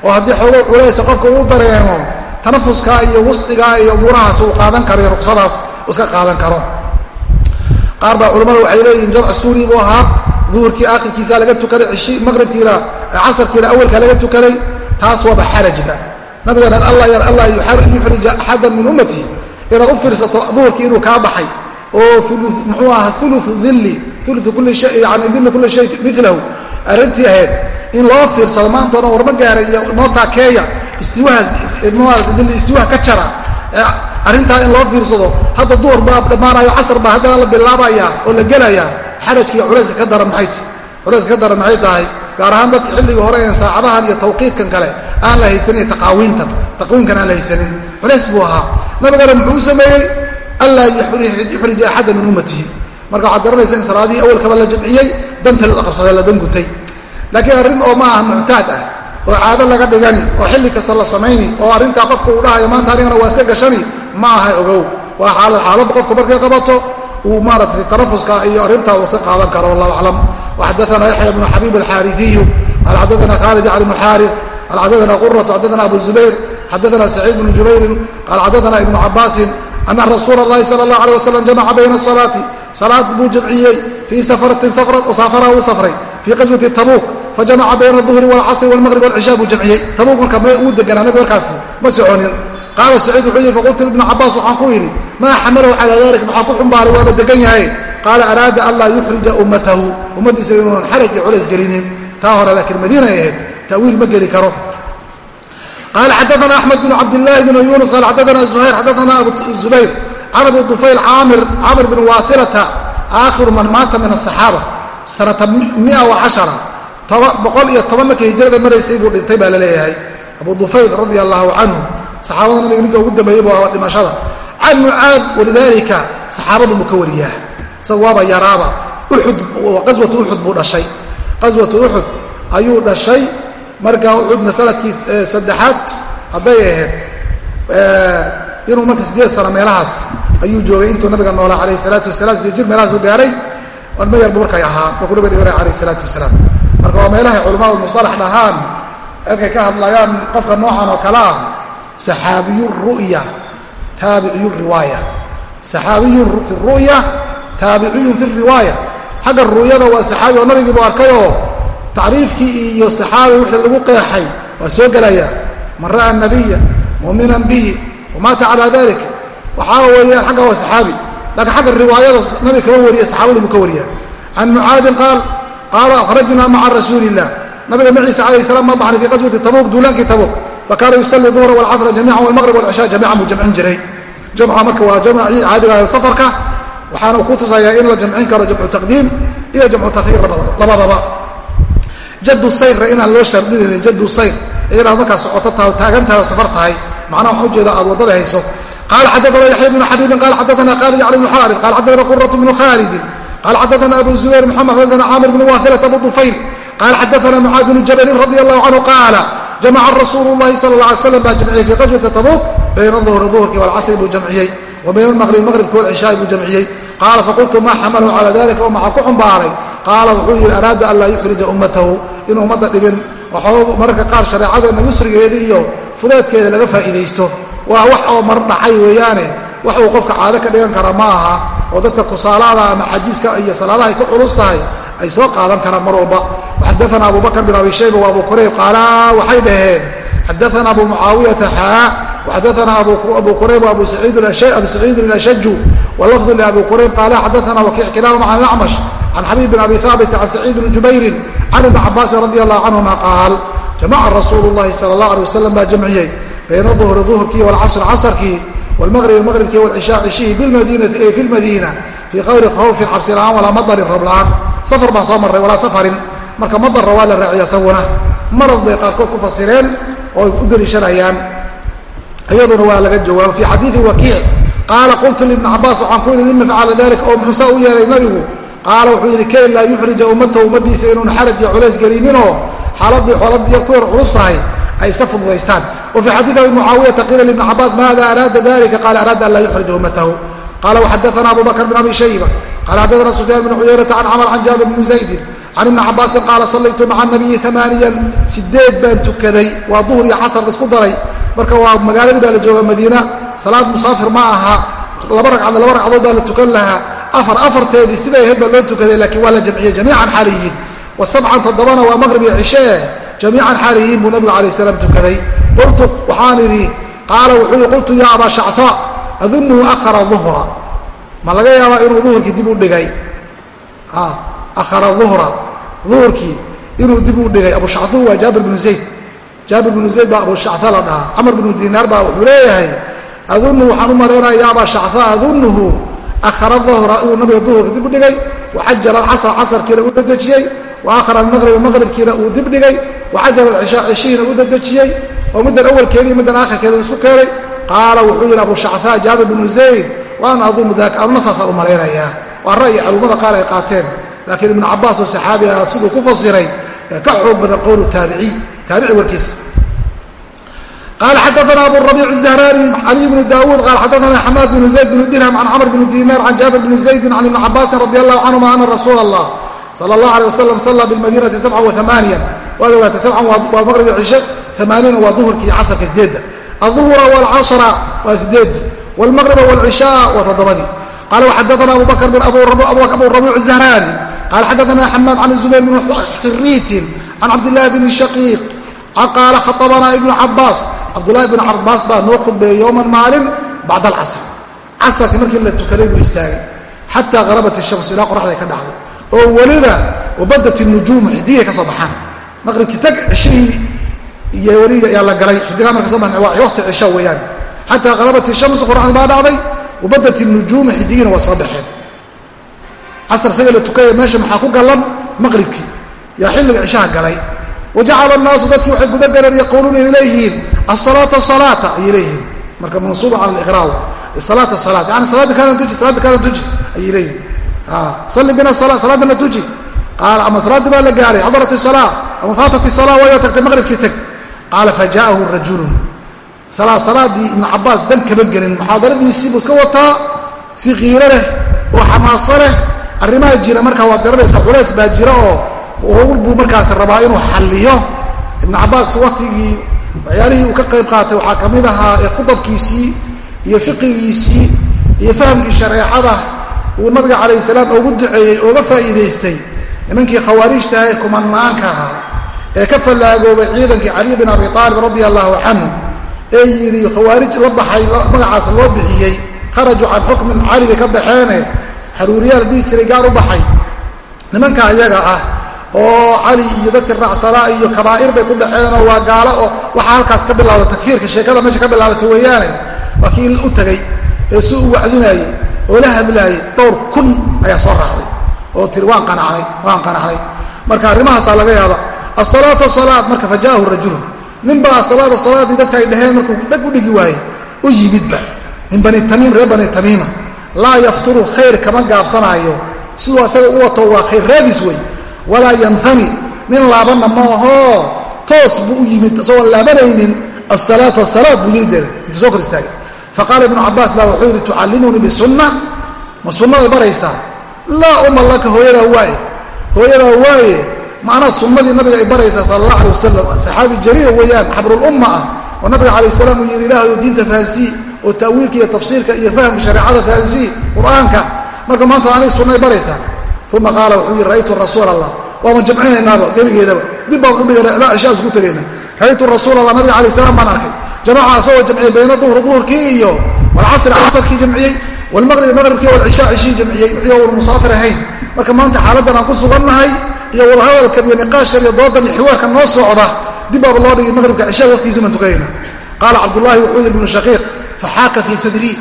oo haddii xoogo culaysa qofka uu dareemo tanafuskaa iyo wusqigaa iyo umuurahaas uu qaadan karo ruqsadaas iska qaadan karo. Qaar baa culammada waxay leeyihiin jamc suuri buu ahaa duhurkii aakhirkiisa laga tukaday cishi maqribkiina casarkiina awalka laga tukaday taas waaba xarajba nabigan allah yuxrija axadan min ummati inaad u fiirsato duhurkii inuu kaa baxay oo muxuu ahaa ulu dilli ulu kulli yani dilli kulli shay milahu arrintii ahayd in loo fiirsado maantao dhan warma gaara iyo noo taakeeya ka jara arrintaa in loo fiirsado hadda duhur baa dhammaanayo casar baa haddana la bilaabaya oo la gelaya xarajkiiyo culayska ka daran maxay t culayska ka daran maxay tahay? Gaar ahaan dadka xilligii hore een saacadahan iyo tawqiidkan kale aan la haysanin taqaawiintan taqwiinkan aan la haysanin. Culays buu ahaa. Nabigana muxuu sameeyey anlaa yuxrija axada min ummatihi. Marka waxaad garanaysa in salaadihii awalkaba la jamciyey danta la qabsaday la dangutay laakiin arrin oo ma aha muctaad ah oo caado laga dhigani oo xilli kasta la samayni oo arrintaa qofka uu dhahayo maanta anigana waa iska gashani ma aha ogow waa xaalad xaaladda qofku markay qabato uu maaratay tarafuska iyo arrintaa uu iska qaadan karo wallahu aclam waxadaana yaxya bnu xabiib alxaariiyu qal xadaana khaalid yacni bnu xaari qal xadaana quratu xadaana abu zubayr xadaana saciid bnu jubayrin qal xadaana ibnu cabaasin ana rasuula اllahi sala اllah alيه wasalam jamaca bayna asalaati salaad buu jamciyey fii safratin saafara uu safray fii qaswati tabuuk fajamaca bayna duhri walcasri walmaqrib walcishaa buu jamciyey tabuug marka uu deganaa nabi warkaas ma soconin qaala saciid wuxuu yidhi faqultu ibnu cabaas waxaan ku yidhi maa xamalahu calaa dalik maxaa ku xumbaaray waaba degan yahay qaala araada anlaa yuxrija ummatahu ummaddiisa inuunan xaraj culays gelinin taa hore laakiin madiinay ahayd ta'wiil ma geli karo qaala xadaana axmed bnu cabdillaahi bnu yuunus qaala xadaana zuhayr xadaana zubayr can abi dufayl caamir camr bn waailata aakhiru man maata min asaxaaba sanata mia wa cashara boqol iyo toban markii hijrada maraysay buu dhintay baa la leeyahay. Abu dufayl radia allahu canhu saxaabada nabiga ninka ugu dambeeyey bu dhimashada. Can mucaad walidaalika saxaabadu buu ka wariyaa isaga waaba yaraaba uxud qaswatu uxud buu dhashay. Qaswatu uxud ayuu dhashay marka uxudna sannadkii saddexaad hadday ahayd inuu marka sideed sano meelahaas ayuu joogay intuu nabiga noolaa alayh salaatu wasalam sideed jir meelahaas u gaaray. Ma yarbu markay ahaa markuu nabiga dhibanay alayh salaatu wasalaam marka waa meelahay culamaadu musalax dhahaan markay ka hadlayaan qofka noocan oo kale ah saxaabiyu ru'ya taabiciyu riwaaya. Saxaabiyun fi ru'ya taabiciyun fi riwaaya. Xagga ru'yada waa saxaabi oo nabigiibu arkayoo tacriifkii iyo saxaabi wixii lagu qeexay waa soo gelaya. Man ra'a nabiya mu'minan bihi wamaata calaa dalik waxaa weeyaan xagga waa saxaabi. Laakiin xagga riwaayada nabi kama wariya saxaabadu buu ka wariya can mucaadin qaal qaala akhrajnaa maca rasuuli illah nabiga maciisa calayh salam ma baxnay fii qaswati tabuuk duulaankii tabuuk fakaana yusalli duhra walcasra jamiican walmaqrib walcishaa jamiican buu jamcin jiray jamca marka waa jamcii caadiga safarka waxaana ku tusayaa in la jamcin karo jamcu taqdiim iyo jamcu takhiir labadaba jadu sayrra inaan loo shardinaynin jadu sayr inaad markaa socoto taagantahay oo safar tahay macnaha waxaa ujeeda aad waddada hayso qaala xadaana yaxya bnu xabiibin qaala xadaana khaalid yacni bnu xaarid qaala xadaana quratu bnu khaalidin qaala xadaana abu zubayr maxamed xadaana caamir bnu waahilat abu dufayl qaala xadaana mucaad bnu jabalin radi allahu canhu qaala jamaca rasuulu lahi sal la alay slam baa jamciyey fii qaswati tabuuk bayna duhri duhurkii walcasri buu jamciyey wa bayna almaqribi maqribki walcishaai buu jamciyey qaala faqultu maa xamalahu cala dalika oo maxaa ku xumbaaray qaala wuxuu yidhi araada an laa yuxrija ummatahu inuu ummadda dhibin waxoogu mararka qaar shareecadeenna yusrigeeda iyo fudeedkeeda laga faa'iidaysto waa wax oo mar dhacay weeyaane wax uu qofka caado ka dhigan kara ma aha oo dadka kusaalaada ama xajiiska iyo salaadaha ay ku culus tahay ay soo qaadan karaan mar walba. Xadaana abu bakr bin abi shayba wa abu kurayb qaala waxay dhaheen xadaana abu mucaawiyata xaa waxadaana abu kurayb abu saciidin ilashaju walafdu liabi kurayb qaala xadaana wakiic kilaahuma can acmash can xabiib bin abi haabit can saciid bni jubayrin can ibni cabaasin radi allahu canhuma qaal jamaca rasuulu llahi sala allah alay wasalam baa jamciyey bayna duhri duhurkii walcasr casrkii wlmaqribi maqribkii walcishaa cishihii bilmadiinati ay fi lmadiina fii kayri khawfin cabsi la'aan walaa madarin roblaan safar baan soo marray walaa safarin marka madarra waa la raaciya isaguna marad bay qaarkood ku fasireen oo ay u deliishanayaan iyaduna waa laga jawaabo fii xadiidi wakiic qaala qultu libni cabaas waxaan ku yidhi lima facala dalika oo muxuusaa u yeelay nabigu qaala wuxuu yidhi kay laa yuxrija ummatahu ummaddiisa inuun xaraj iyo culays gelininoo xaaladii xooladiiyo ku yar culus tahay ay iska fududaystaan wa fii xadiidi abi mucaawiyata qiila libni cabaas maada araada dalika qaala araada an laa yuxrija ummatahu qaala waxadaana abu bakr bn abi shayba qala xadaana sufyaan bn cuyaynata can camr can jaabir bni zaydin can ibni cabaasin qaala sallaytu maca nabiyi amaaniyan sideed baan tukaday waa duhur iyo casar la isku daray marka waa magaaladii baa la jooga madiina salaad musaafir ma aha laba ragcadood laba ragcadood baa la tukan lahaa afar afarteedii siday ahayd baa loo tukaday laakiin waa la jamciyey jamiican xaaliyiin wa sabcan toddobana waa maqrib iyo cishee jamiican xaaliyiin buu nabigu alayh salaam tukaday qultu waxaan idhi qaala wuxuu yii qultu yaa abaa shacfa adunuhu ahara duhra ma laga yaabaa inuu duhurkii dib u dhigay ahara duhra duhurkii inuu dib u dhigay abu shacuu waa jaabir binu zayd jaabir binu zayd baa abu shaca la dhahaa camar binu dinaar baa wuxuu leeyahay adunu waxaan u malaynaya ya abaa shaca adunuhu ahara duhra inuu nabiga duhurka dib u dhigay wacajala alcasra casarkiina u dadejiyey wa akhara maqribkiina uu dib dhigay wacajala alcishaa cishihiina u dadejiyey oo middan awalkeeda iyo middan aakhirkeeda isku keenay. Qaala wuxuu yidhi abu shacaa jaabir binu zayd waana adunu daaka anuna saasaan u malaynayaa. Waa ra'yi culimmada qaar ay qaateen laakiin ibnu cabaas oo saxaabi ah siduu ku fasiray ka xoog badan qowlu taabici taabici warkiisa qaala xadaana abu rabiic الzahrani cali bnu daawuud qaala xadaana xamaad bnu zayd bnu dirham can camr bni dinar can jaabir bni zaydin can ibni cabaasin radi allahu canhuma ana rasuula allah sala allah alay wasalam sallaa bilmadiinati sabca waamaaniya waad ogaatay sabcan waa maqrib cishe amaaniina waa duhurki iyo casarka sideedda aلظuhra wاlcashra waa sideedii wاlmaqriba wاlcishaa waa toddobadii qala xadaana abu bakr abu rabiic الzahrani qala xadaana xamaad can zubayr bn xiriitin can cabdillahi bni shaqiiq qaala khaطabanaa ibnu cabaas cabdullahi bn cabaas baa noo khudbeeyey yowman maalin bacd alcasr casarkii markii la tukaday buu istaagay xataa harabat الshams ilaa qoraxday ka dhacday oo weliba wabadat الnujuumu xidigay ka soo baxaan maqribkii tag cishihii iyo warig ayaa la galay. Xidigaa marka soo ma waqti cisha weeyaan. Xataa qalabat ishamsu qoraxdii baa dhacday wabadat inujuumu xidigiina waa soo baxeen. Casar isaga la tukaya meesha maxaa ku galan maqribkii. Yaa xilliga cishaha galay. Wajacala annaasu dadkii waxay guda galeen yaquuluuna inay leeyihiin asalaata alaata ayay leeyihiin. Marka mansuuba cala liqraaw salaata salaat yani salaadda kaana tuji salaadda kaana tuji ayay leeyihiin. Salli bina salaaddana tuji. Qaala ama salaaddii baa la gaaray xadarat isala ama faatat salaa waayo tagtay maqribkii tag. Qaala fajaahu rajulun. Salaaddii ibnu cabaas dan kama gelin. Muxaadaradiisii buu iska wataa si qiiro leh oo xamaaso leh. Arrimaha jira markaa waad garanaysaa culays baa jira oo buu markaas rabaa inuu xalliyo. Ibnu cabaas waktigii waxyaalihii uu ka qayb qaatay waxaa ka mid ahaa khudabkiisii iyo fiqigiisii iyo fahamkii shareecada uu nabiga calayh salaam ugu duceeyey ooga faa'iidaystay. Nimankii khawaarijta ee kumanaanka ahaa ee ka fallaagoobay ciidankii caliy bin abi aalib radia allahu canhu ee yidhi khawaarij la baxay magacaas loo bixiyey kharajuu can xukmin cali bay ka baxeene haruuriyaal dhihi jiray gaar u baxay. Nimanka ayaga ah oo cali iyo dadka raacsanaa iyo kabaa'ir bay ku dhaceenoo waa gaalo oo waxaa halkaas ka bilaabay takfiirka sheekada meesha ka bilaabatay weeyaane waa u tagay ee si u wacdinaayey oo la hadlaayey dhowr kun ayaa soo raacday oo tiri waan qanacnay waan qanacnay. Marka arrimahaasaa laga yaaba asalaata salaad marka fa jaahu rajulun ninbaa salaada salaadii dadka ay dhaheen markuu dhag u dhigi waayey u yimidba min bani tamiim reer bani tamiima. Laa yafturu khayr kama gaabsanaayo. Siduu asaga u wato waa khayr raadis wey walaa yanfani nin laabanna ma ahoo toos buu u yimid isagoon laabanaynin asalaata salaad buu yiri dere intuu soo kor istaagay. Ibnu cabaas baa wuxuu yidhi tucallimunii bisunna ma sunnada baraysaa? Laa uma laka hooyadaa waaye. Hooyadaa waaye macnaa sunnadii nabiga ay baraysaa sala allah alay wasalam saxaabi jariira weeyaan xabrulumma ah oo nabiga calayh salaam uu yidhi ilaahayo diinta fahansii oo ta'wiilka iyo tafsiirka iyo fahamka shareecada fahansii qur'aanka. Marka maanta anay sunnay baraysaa uma qaala wuxuu yidhi ra'aytu rasuul allah waaban jamcinaynaaba gebigeedaba. Dib baan udhigana ilaa cishaa isku tegayna ra'aytu rasuul allah nabiga alay salam baan arkay. Jamaca asagoo jamciyey bayna duhri duhurkii iyo walcasri casarkii jamciyey walmaqribi maqribkii walcishaa cishii jamciyey wixii oonu musaafir ahayn marka maanta xaaladdan aan ku sugannahay iyo wadahadalkan iyo niqaashkan iyo doodan iyo xiwaarkan noo socda dib baaba loo dhigay maqribka cishaa waqtigiisa baan tukanayna qaala cabdullaahi wuxuu yidhi ibnu shaqiiq faxaaka fii sadrii.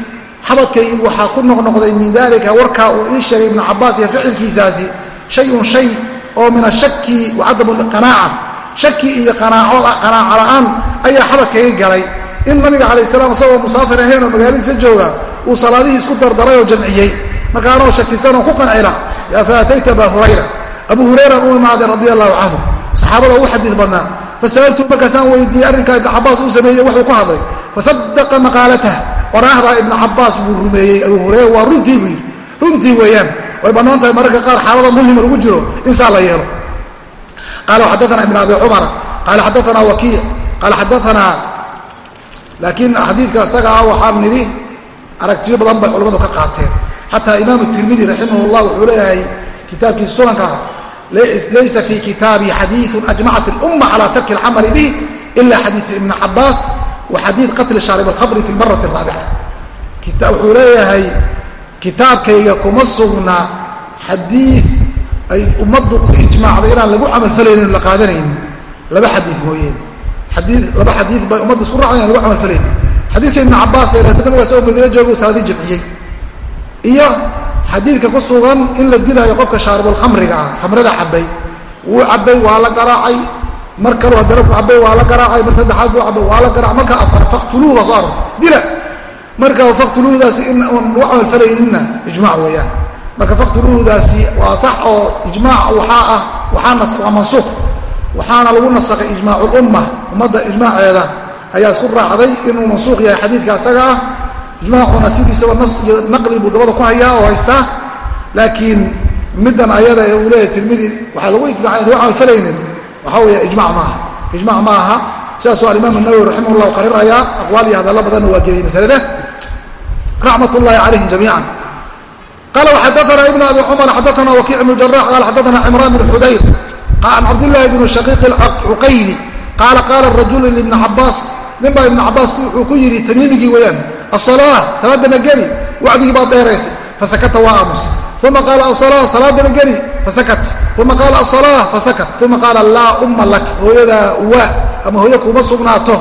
Xabadkaygii waxaa ku noqnoqday min dalika warkaa uu ii sheegay ibnu cabaas iyo ficilkiisaasi shayun shay oo min ashaki wacadam qanaaca. Shaki iyo qanaaco la'aan ayaa xabadkaga galay. In nabiga calayh salaam isagoo musaafir ahayn oo magaaladiisa jooga uu salaadihii isku dardaray oo jamciyey. Marka anoo shakisanoo ku qancila yaa fa ataytu abaa hurayra abuu hurayra u imaaday radia allahu canhu saxaabada ugu xadiid badnaa fasa'altu markaasaan weydiiyey arrinkaa ibnu cabaas uu sameeyey wuxuu ku hadlay fasadaqa maqaalatah oraahdaa ibnu cabaas buu rumeeyey abuu hurayra waa runtii buu yidhi runtii weeyaan way bannaan tahay mararka qaar xaalada muhima lagu jiro in saa la yeelo qala xadaana ibn abi cumara qala xadaana wakiic qala xadaanaa laakiin xadiidka isaga ah waxaan nidhi aragtiyo badan bay culamadu ka qaateen xataa imaam tirmidi raximah llah wuxuu leeyahay kitaabkiisa sunanka ah, laysa fii kitaabi xadiiu ajmacat اluma cala tarki اlcamali bih ila xadiiu ibni cabaas wa xadii qatli shaarib alkhamri fi marat raabica wuxuu leeyahay kitaabkayga kuma sugna xadii ay ummaddu ku ijmaacdo inaan lagu camalfalaynin la qaadanaynin. Laba xadii mooyeene ad laba xadii bay ummadda isku raacda inan lagu camalfalaynin xadiidka ibni cabaas ee rasul soo madine jooga uu salaadii iyo xadiidka ku sugan in la dilaayo qofka shaaribulkhamriga ah khamrada cabay wuu cabay waa la garaacay. Mar kalu haddana ku cabay waa la garaacay. Mar saddexaad buu cabay waa la garacay marka afar faktuluuh baa soo arortay dila. Marka faktuluuhdaasi in aan lagu camalfalayninna ijmac weeyaan. Marka faqtuluuhudaasi waa sax oo ijmaac waxaa ah waa mansuuq waxaana lagu nasakhay ijmaac lumma ummadda ijmaaceeda. Ayaa isku raacday inuu mansuuq yahay xadiidka asaga ah ijmaacuna sidiisaba nas iyo naqli buu dabada ku hayaa oo haystaa laakiin middan ayada ee uu leeyahay tirmidi waxaa lagu ijmacay in waxaan falaynin waxaa weeye ijmac maaha. Ijmac ma aha sidaasuu alimaam nawowi raximah llahu qarirayaa aqwaal iyo hadallo badanna waa geliyey masalada. Raxmat ullahi calayhim jamiican. Qala xadaana ibn abi cumar xadaana wakiic bnu jarax qala xadaana cimraan bn xudayr can cabdillahi bn shaqiiq cuqayli qaala qaala rajulu libni cabaas ninbaa ibnu cabaas wuxuu ku yidhi tamiimigii weyaan asalaa salaadana geli. Wacdigii baad dheeraysay. Fasakata waa aamus. Uma qaala asalaa salaadana geli. Fasakat. Uma qaala asalaa fasakat. Uma qaala laa umma lak. Hooyadaa waa ama hooyo kuuma sugnaato.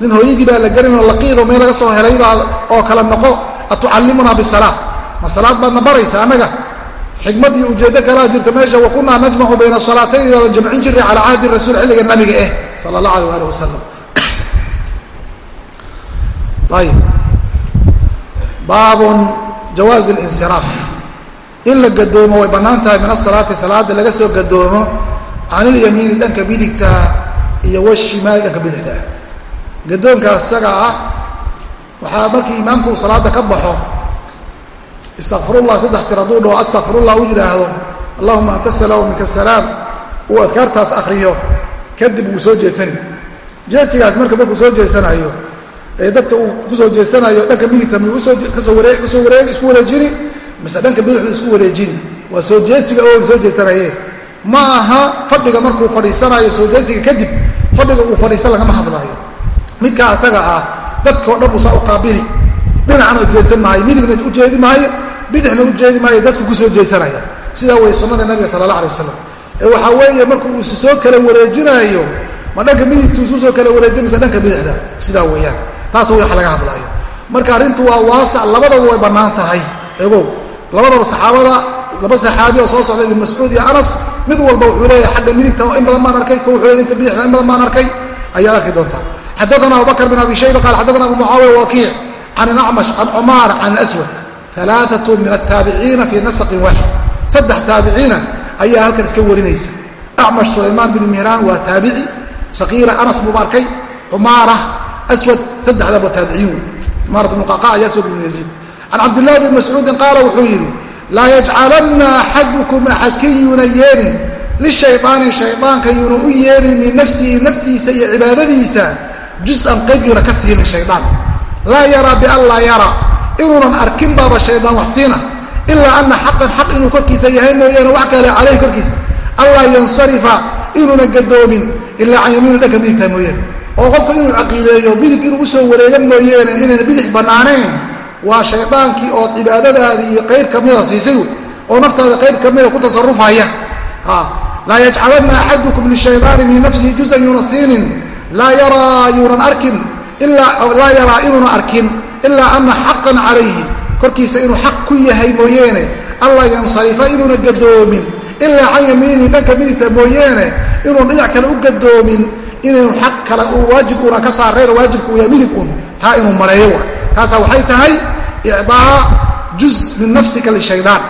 Nin hooyadii baa la gelinoo laqiido meel laga soo helay baa oo kala noqo. Atucallimunaa bisalaa ma salaad baadna baraysa annaga? Xikmad iyo ujeeddo kalaa jirta meesha wa kunaa najmacu bayna salaatayn baaban jamcin jiray calaa cahdi rasuul xilliga nabiga ayib *coughs* baabun jawaazi linsiraaf in la gadoomo way bannaan tahay min asalaati salaada laga soo gadoomo can ilyamiini dhanka midigta iyo washimaali dhanka bidixda. Gadoonka isaga ah waxaa markii imaamku uu salaada ka baxo istakfirullah saddex jir hadduu dhaho astakfirullah u yidhaahdo allahuma anta salaam minka salaam uu adkaartaas akriyo kadib wuu soo jeesani. Jeesigaas marka markuu soo jeesanayo ee dadka uu ku soo jeesanayo dhanka midigta isku wareejini mise dhanka bidixdu isku wareejini waa soo jeesiga oo soo jeesanaye. Ma aha fadhiga markuu fadhiisanayo soo jeesiga kadib fadhiga uu fadhiisan lagama hadlaayo. Midkaa asaga ah dadkao dhan uusaa u qaabili. Dhinacna ujeedsan maayo midigna ujeedi maayo bidixna ujeedi maayo dadku ku soo jeedsanaya sidaa way sunnada nabiga sala allah alay wasalam ee waxaa weeye markuu isu soo kala wareejinaayo ma dhanka midigtu isu soo kala wareejiy mise dhanka bidixda? Sidaa weeyaan taas wax laga hadlaayo. Marka arrintu waa waasac labadaba way bannaan tahay. Egow labadaba saxaabada laba saxaabi oo soo socda ibn mascuud iyo anas mid walba wuxuu leeyahay xagga midigta in badan baan arkay inta bidixda in badan baan arkay ayaad arki doontaa. Xadaana abubakr bin abi shayba qaal xadaana abu mucaawiya wakiic can alacmash can cumaar can alaswad alaaatu min altaabiciina fii nasaqin waaxid saddex taabiciina ayaa halkan iska warinaysa. Acmash sulaymaan bin mihraan waa taabici sakiira anas buu arkay cumaara aswad saddexdaba taabiciin wey imaarat nuqaqa ayaa soo bin yaziid can cabdillahi bn mascuudin qaala wuxuu yidhi laa yajcalanna axadukum axadkin yuuna yeelin lishayaani shayaanka yuuna u yeelin min nafsihi naftiisa iyo cibaadadiisa jus-an qayb yuuna ka siinin shayaan laa yaraa bian laa yara inuunan arkin baaba shaydaan wax siina ilaa ana xaqan xaq inuu korkiisa yahay mooyaane wax kale caleyhi korkiisa allaa yansarifa inuunan gadoomin ilaa can yamiinu dhanka midigta mooyaane oo qofka inuu caqiideeyo midig inuu u soo wareega mooyeene inayna bidix bannaanayn waa shaydaankii oo cibaadadaadii iyo qayb kamida siisay wey oo naftaada qayb kamida ku tasarufaya laa yajcalanna axadukum lishayaani min nafsihi juzan yuuna siinin laa yaraa yuunan arkin laa yaraa inuuna arkin ilaa ana xaqan calayhi korkiisa inuu xaq ku yahay mooyeene allaa yansarifa inuuna gadoomin ilaa can yamiini dhanka midigta mooyeene inuun dhinac kale u gadoomin inaynu xaq kale waajib uuna ka saarayna waajibka uu yahay midig un taa inuu maleeyo wa taasaa waxay tahay icdaa juz min nafsika lishaydaan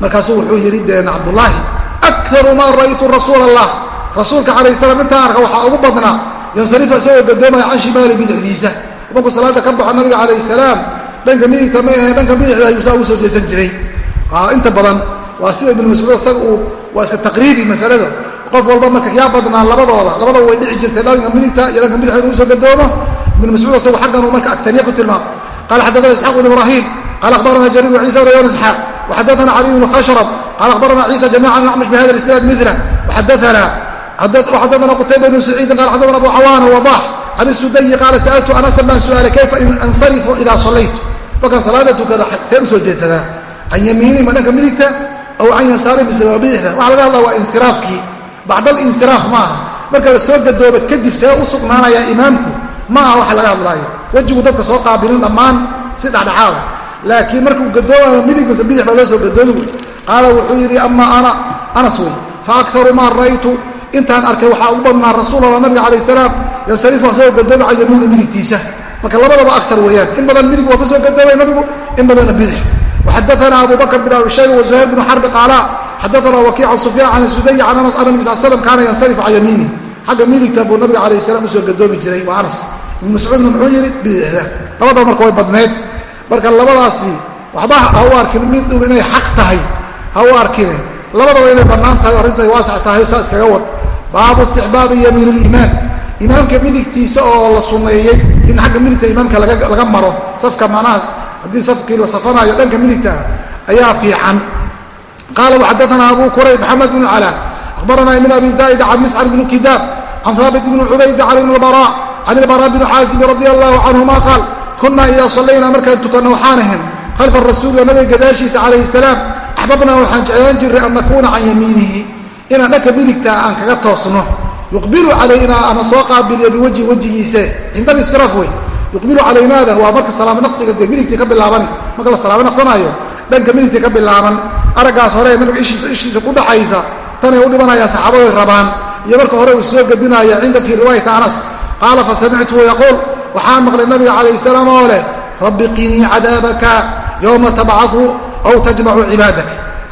markaasuu wuxuu yidhi deen cabdullaahi akaru maa ra'aytu rasuula allah rasuulka calayh salaam intaan arka waxaa ugu badnaa yansarifa isagoo gadoomaya can shimaali bidixdiisa markuu salaada ka baxo nabiga calayh salaam dhanka midigta ma ahe dhanka bidixda ayuu saa ugu soo jeesan jiray. Inta badan waa sida ibnu mascuud isaga uu waa iska taqriibi masalada qof walba marka yaa badnaa labadooda labadaba way dhici jirtay dhanka midigta iyo dhanka bidixda inuu u soo gadoomo ibnu mascuud isagu xagganuu marka agtariya ku tilmaamo. Qala xaddaana isxaaq bn ibrahim qala akhbarana jariir bn ciisa bn yan isxaaq waxaddaana cali bnu khashrab qala akhbarana ciisa jamiican an acmash bihada isnaad mila waxaddaana xaddaana qutayba bnu saciidin qala xaddaana abu cawaana wadax can isudayi qaala sa'altu anasan baan su'aalay kayfa ansarifu idaa sallaytu? Markaan salaada tukada see u soo jeedsadaa can yamiini ma dhanka midigta aw can yasaari bisababa bidixda waxa laga hadlaa waa insiraafkii bacdal insiraaf ma aha. Marka la soo gadooba kadib see u imaamku ma aha waxa laga hadlaayo. Wejigu dadka soo qaabilin dhammaan si dhexdhexaada laakiin markuu gadoomayo midig mise bidix baa loo soo gadoomi qaala wuxuu yidhi ama ana anas wey fa akaru maa ra'aytu? Intaan arkay waxaa ugu badnaa rasuulallah nabiga calayh salaam yansarifu asagoo gadoomi can yamiini midigtiisa. Marka labadaba aktar weeyaan. In badan midig waa ku soo gadoomay nabigu in badanna bidix. Waxadaana abu bakr bin abi shayba wazuhayr bn xarbi qaala xadaana wakiic an sufyaan can suday can anas ana nabi sal slam kaana yansarifu can yamiini xagga midigta buu nabiga alayh salam u soo gadoomi jiray waa anas ibn mascuudna muxuu yidhi bidixda labadaba marka way badneed marka labadaasi waxba ha u arkin mid inay xaq tahay ha u arkine labadaba inay bannaan tahay arrintaay waasac tahay saa iskaga wad baabu istixbaabi yamiin liimaan imaamka midigtiisa oo la suneeyey in xagga midigta imaamka laga maro safka macnaha haddii safkii la safanayo dhanka midigta ayaa fiican qaala waxadaana abu kurayb maxamed bn cala akhbaranaa ibn abi zaa'id can miscar bn kidaab can haabit bn cubayd can ilbara bn xaasibi radi allahu canhuma qaal kunaa idaa sallaynaa markaan tukanno waxaan ahayn khalfa rasuulila nabiga gadaashiisa calayhi salaam axbabnaa waxaan jeclaan jirray an nakuuna can yamiinihi inaan dhanka midigtaa aan kaga toosno yuqbilu calaynaa ama soo qaabiliyo biwajhi wejigiise cinda alisraaf wey yuqbilu calaynaada waa marka salaamo naqsiga dee midigtii ka bilaabani marka la salaamo naqsanaayo dhanka midigtii ka bilaaban araggaas hore nabiga ishiisa ku dhaxaysa tanay u dhibanayaan saxaabaday rabaan iyo marka hore uu soo gedinaya cinda fii riwaayati anas qaala fa samictuhu yaquul waxaan maqlay nabiga calayh salaam oo leh rabbi qinii cadaabaka yowma tabcadu aw tajmacu cibaadak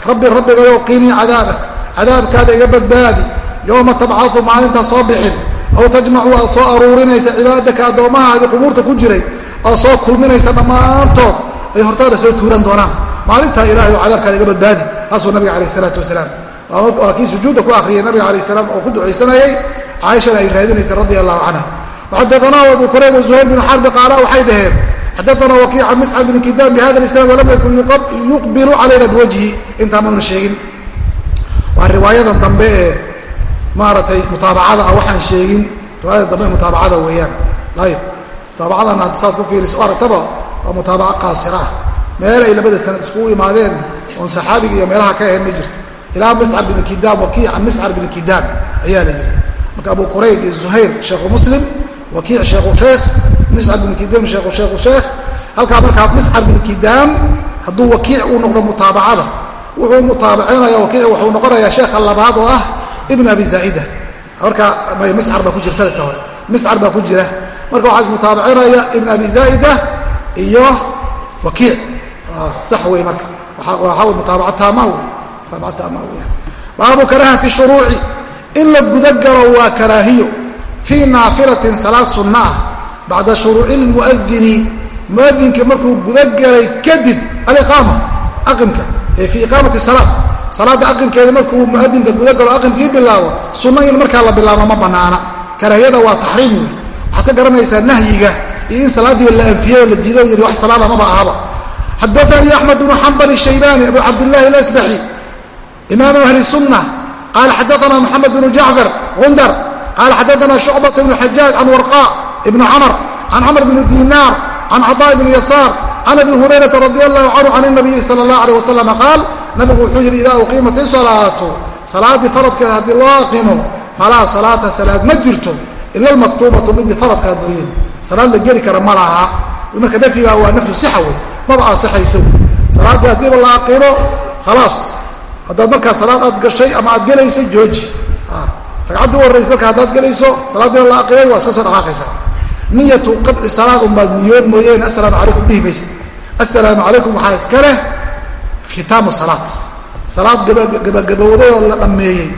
rabbi rabbigayow qinii cadaabak cadaabkaada iga badbaadi yowma tabcadu maalintaa soo bixin aw tajmacu aad soo aruurinaysa cibaadaka addoommahaadii qubuurta ku jiray aad soo kulminaysa dhammaantood ay hortaada soo tuuran doonaan maalintaa ilahay oo cadaabkaada iga badbaadi taasuu nabiga calayh isalaatu wasalaam. Waa kii sujuudda ku akhriyay nabiga alayh salaam oo ku ducaysanayay caaishana ay raadinaysay radia allahu canha waxadaanaa abu kurayb zuhayr bin xarbi qaala waxay dhaheen xadaanaa wakiica miscad bin kidaan bihada islam walam yakun yuqbilu calayna biwajhi intaa mauna sheegin. Waa riwaayadan dambe ee maaragtay mutaabacada ah waxaan sheegin. Riwaayada dambe mutaabacada weeyaan. Ayib mutaabacadana hadda saad ku fiiriso aragtaba waa mutaabaca qaasir ah meel ay labada sanad iskugu imaadeen oon saxaabiga iyo meelaha ka ahayn ma jirto. Ilaa miscar bin kidaam wakiic miscar bin kidaam ayaa la yidhi. Marka abu qurayb iyo zuhayr sheekhu muslim wakiic sheekhu sheekh miscar bin kidaam sheekhu sheekhu sheekh. Halkaa markaa miscar bin kidaam hadduu wakiic uu noqdo mutaabacada wuxuu mutaabacinaya wakiic wuxuu noqonayaa sheekha labaad oo ah ibn abi zaaida. Marka miscar baa ku jira sanadka hore. Miscar baa ku jira. Marka waxaa ismutaabicinaya ibn abi zaaida iyo wakiic sax wey marka. Waxaa wey mutaabaca taama wey mutaabaca taama weya baabu karaahati shuruuci. In la gudagalo waa karaahiyo. Fii naafilatin salaad sunna ah. Bacda shuruuci lmuadini muadinka markuu gudagalay kadib aliqaama aqimka. Ee fii iqaamati salaad salaadda aqimkeeda markuu muadinka gudagalo aqimkii bilaabo sunna in markaa la bilaabo ma banaana. Karaahiyada waa taxriim wey waxaad ka garanaysaa nahyiga iyo in salaadiiba la anfiye oo la diido yiri wax salaada maba ahaba xadaanii axmed bnu xambal shaybani abu cabdillahi alasbaxi imaamu ahli sunna qaala xadaana moxamed bnu jacfar gundar qaala xadaana shucbata bnu xajaaj can warqa ibnu camr can camr bni dinaar can caطaa bni yasaar can abi hurayrata radi allahu canhu can nabiyi sala allah alيh wasalam qaal nabigu wuxuu yidhi idaa uqiimat isalaatu salaaddii faradkeeda haddii loo aqimo falaa salaata salaad ma jirto ila almaktuubatu midii faradkaa mooyeen salaad la geli kara ma laha marka nafyiga waa nafyu sixa wey maba ansixayso salaaddii haddiiba la aqimo khalaas. Haddaad markaa salaad aad gashay ama aad gelaysay jooji. Ragcaddii u horraysa marka haddaad gelayso salaaddiina la aqimay waa iska soo dhaqaaqaysa niyatu qadci salaad unbaad niyood mooyeen assalaamu calaykum dhihi maysa assalaamu calaykum waxaa iska leh khitaamu salaad. Salaad gabagabowday oo la dhammeeyey.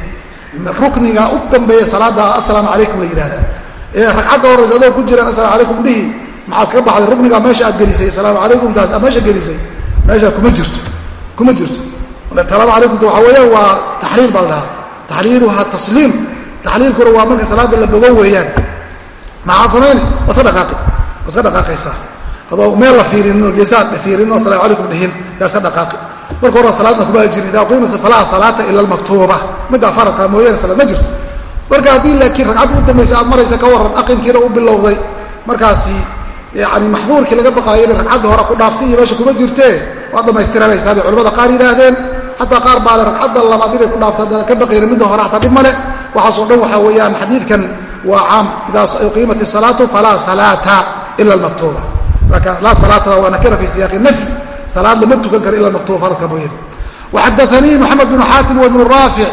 Rukniga u dambeeya salaadda assalaamu calaykum la yidhahdaa ee ragcadda horraysa adoo ku jiraan assalaamu calaykum dhihi maxaad ka baxday? Rukniga meesha aad gelisay. Assalaamu calaykum taas aad meesha gelisay. Meesha kuma jirto kuma jirto. Assalaamu calaykumta waxaa weeyaan waa taxliil baa la dhahaa. Taxliiluhaa tasliim. Taxliilkuna waa marka salaadda la bogo weeyaan. Maxaa samayni wasa dhaqaaqi waska dhaqaaqaysaa adoo meel la fiirinin geesaad fiirin oo asalamu calaykum dhihin yaa iska dhaqaaqi marka hore salaadna kuma jirin. Idaa qiimasa falaa salaata ila almaktuuba. Middaa faradka mooyaane salaad ma jirto. Marka haddii laakiin ragcadda u dambaysa aad maraysa ka warran aqimkiina u bilowday markaasi yani maxduurkii laga baqaayo inay ragcadda hore ku dhaaftay iyo meesha kuma jirtee waad dhamaystiranaysaa bay culamada qaar yidhaahdeen. Xataa qaar baa ragcadda labaad inay ku dhaafto haddaan ka baqayna midda hore hataa dhib male waxaasoo dhan waxaa weeyaan xadiidkan waa caam idaa uqiimat isalaatu falaa salaata ila almaktuuba. Marka laa salaatada waa nakira fi siyaaqi nafyi salaad lama tukan karo ila maktuuba faradka mooyane waxadaanii moxamed bnu xaatim wa ibnu raafic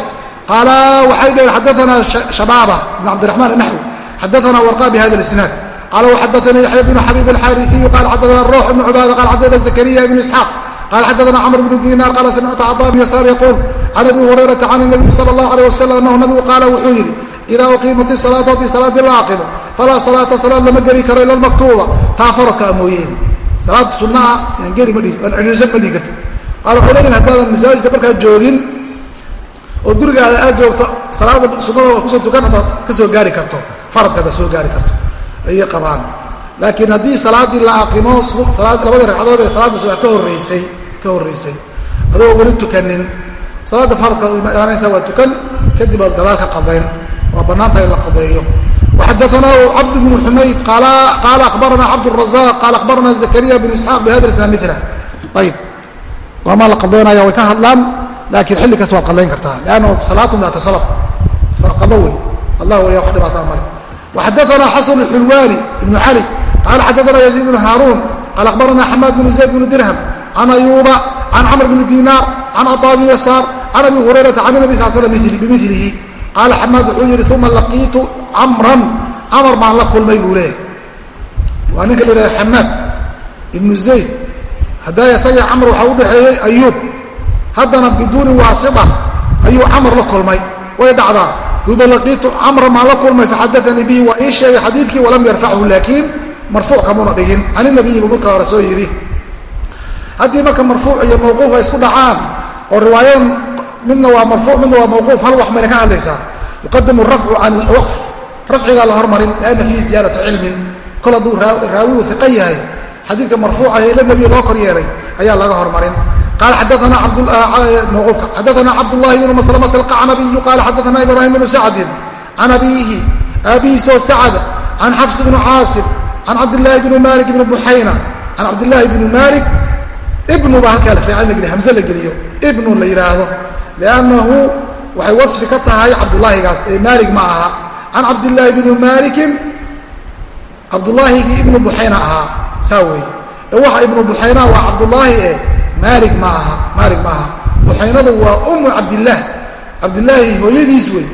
qaala waxay dhaheen xadaana shabaaba ibn cabdiraxmaan naxwi xadaana warqa bi hada qala waxadaanii yaxya bnu xabiib alxaariifiyu qala xadaana ruux ibnu cubaada qala xadaana zakariya ibnu isxaaq qala xadana cmr bnu dinar qala samictu caطa bn yasaar yaquul can abi hurayrata can nabiy sala اllah alيh wasalam anahu nabigu qaala wuxuu yidhi idaa uqiimat isalaatu haddii salaadii la aqimo falaa salaata salaad lama geli karo ila maktuuba taa faradkaa mooyeene salaad sunaa aan geli ma cidhiirsan ma dhihi karti qaala waxay leeyihin haddaadan masaajidka markaad joogin oo gurigaada aad joogto salaada sunada kusoo tukan amaad ka soo gaari karto faradkaada soo gaari karto ayay qabaan. Laakiin haddii salaadii la aqimo labadii ragcadood ee salaadda subax ka horeysay ka horreysay adoo weli tukanin salaadda faradkaad imaanaysaa waa tukan kadib aad gadaal ka qadayn waa bannaantaha in la qadeeyo. Waxadaanaa cabd bnu xumayd qaala abarana cabdrazaq qaala abarana zakariya bn isxaaq bihada isna mila ayib waamaa la qadaynaya way ka hadlaan laakiin xilli kasta waad qadayn kartaa. Lanna salaatun daata sabab qado wey. Allah weya wax dhibaataa male waxadaana xasan xulwaani ibnu cali qaala xadaana yaziid bnu haaruun qaala akhbarana xamaad bnu zayd bnu dirham can ayuuba can camr bni dinaar can caطaa bni yasaar can abi hurayrata can nabi sal slam bimilihi qaala xamaad wuxuu yidhi uma laqiitu camran camar baan la kulmay buu leeyahy waa ninka la yidhahda xamaad ibnu zayd haddaa isagii camr waxaa u dhexeeyey ayuub haddana biduuni waasita ayuu camar la kulmay way dhacdaa uma laqiitu camra maan la kulmay faxadaanii bihi waa ii sheegay xadiidkii walam yarfachu laakiin marfuuc kamuna dhigin can marka hore soo yidhi haddii marka marfuuc iyo mawquuf ay isku dhacaan oo riwaayadan midna waa marfuuc midna waa mawquuf hal wax mayna ka hadlaysaa yuqadamu rafcu can waqf rafcigaa la hormarin lianna fiihi ziyaadatu cilmin kol hadduu raawigu iqa yahay xadiidka marfuuca ee ila loo kor yeelay ayaa laga hormarin mawquufka xadaana cabdullahi bnu maslamata alqacnabiyu qala xadaana ibraahim bnu sacdin can abiihi aabihiisoo sacad can xafs bnu caasim can cabdillaahi bni malik bni buxayna can cabdillaahi bni malik ibnu baa halkaa fiican hamse la geliyo ibnu la yidhaahdo liannahu waxay wasfi ka tahay cabdullaahigaas ee maalig ma aha can cabdillaahi bni malikin cabdullaahigii ibnu buxayna ahaa saa weeye ee waxa ibnu buxayna waa cabdullaahi e maalig ma aha maalig ma aha buxaynadu waa ummu cabdillaah cabdillaahi hooyadiis wey.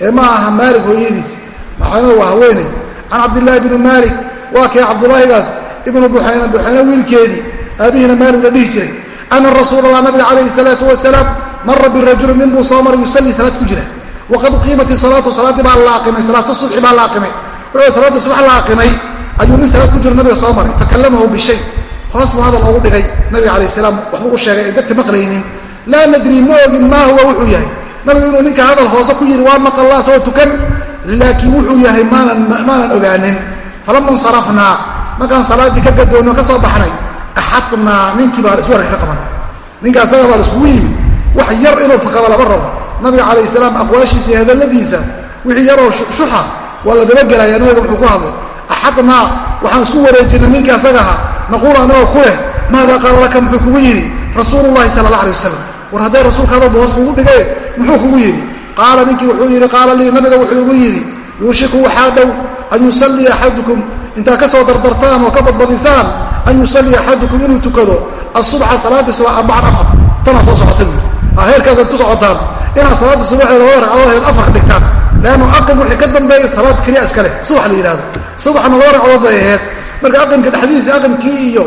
Ee ma aha maalig hooyadiis. Buxaynadu waa haweeney. Can cabdillaahi bni maalik waa kee cabdullaahigaas? Ibnu buxayna buxayna wiilkeedii. Aabihiina maalig la dhihi jiray. Ana rasuul allah nabiga calayhi salaatu wasalaam mara birajuli nin buu soo salaad ku jira. Waqad qiimat salaatu salaaddii baa la aqimay salaatu subxi baa la aqimay wuxuu salaadda subax la aqimay ayuu nin salaad ku jira nabiga soo maray. Fakallamahu bishay hoos buu hadal oogu dhigay nabiga calayh salaam waxbuu u sheegay ay dadka maqlaynin. Laa nadrii ma ogin maa huwa wuxuu yahay. Nabigu inuu ninka hadal hoose ku yidhi waa maqalla asagoo tukan laakiin wuxuu yahay maanan ogaanin. Falama insarafnaa markaan salaaddii ka gadoonno ka soo baxnay axadnaa ninkii baa iswarka ka qabanay. Ninka asaga baa laiskugu yimid wax yar inuu fakado lama rabo. Nabiga calayh salaam aqwaashiisa iyo hadalladiisa wixii yaroo shuxa waa la dabagelaya nabiga muxuu ku hadlay. Axadnaa waxaan isku wareejinay ninkii asagaha naquul anagoo ku leh maadaa qaala laka muxuu kugu yidhi rasuululahi sala alla alay wasalam war hadday rasuulkaada boos kugu dhigay muxuu kugu yidhi qaala ninkii wuxuu yidhi qaala lii nabiga wuxuu igu yidhi yuushiku waxaa dhow an yusallia axadukum intaad ka soo dardartaan oo ka badbadisaan an yusallia axadukum inuu tukado asubxa salaadii subax arbacan afar tanaa soo socota buui heerkaasaad ku socotaan inaad salaadda subaxeeda laba ragcadood afar dhigtaan leannu aqim wixii ka dambeeya salaad keliya iska leh subax la yidhahdo subaxna laba ragcadood bay ahayd marka aqimka dhexdiisa aqimkii iyo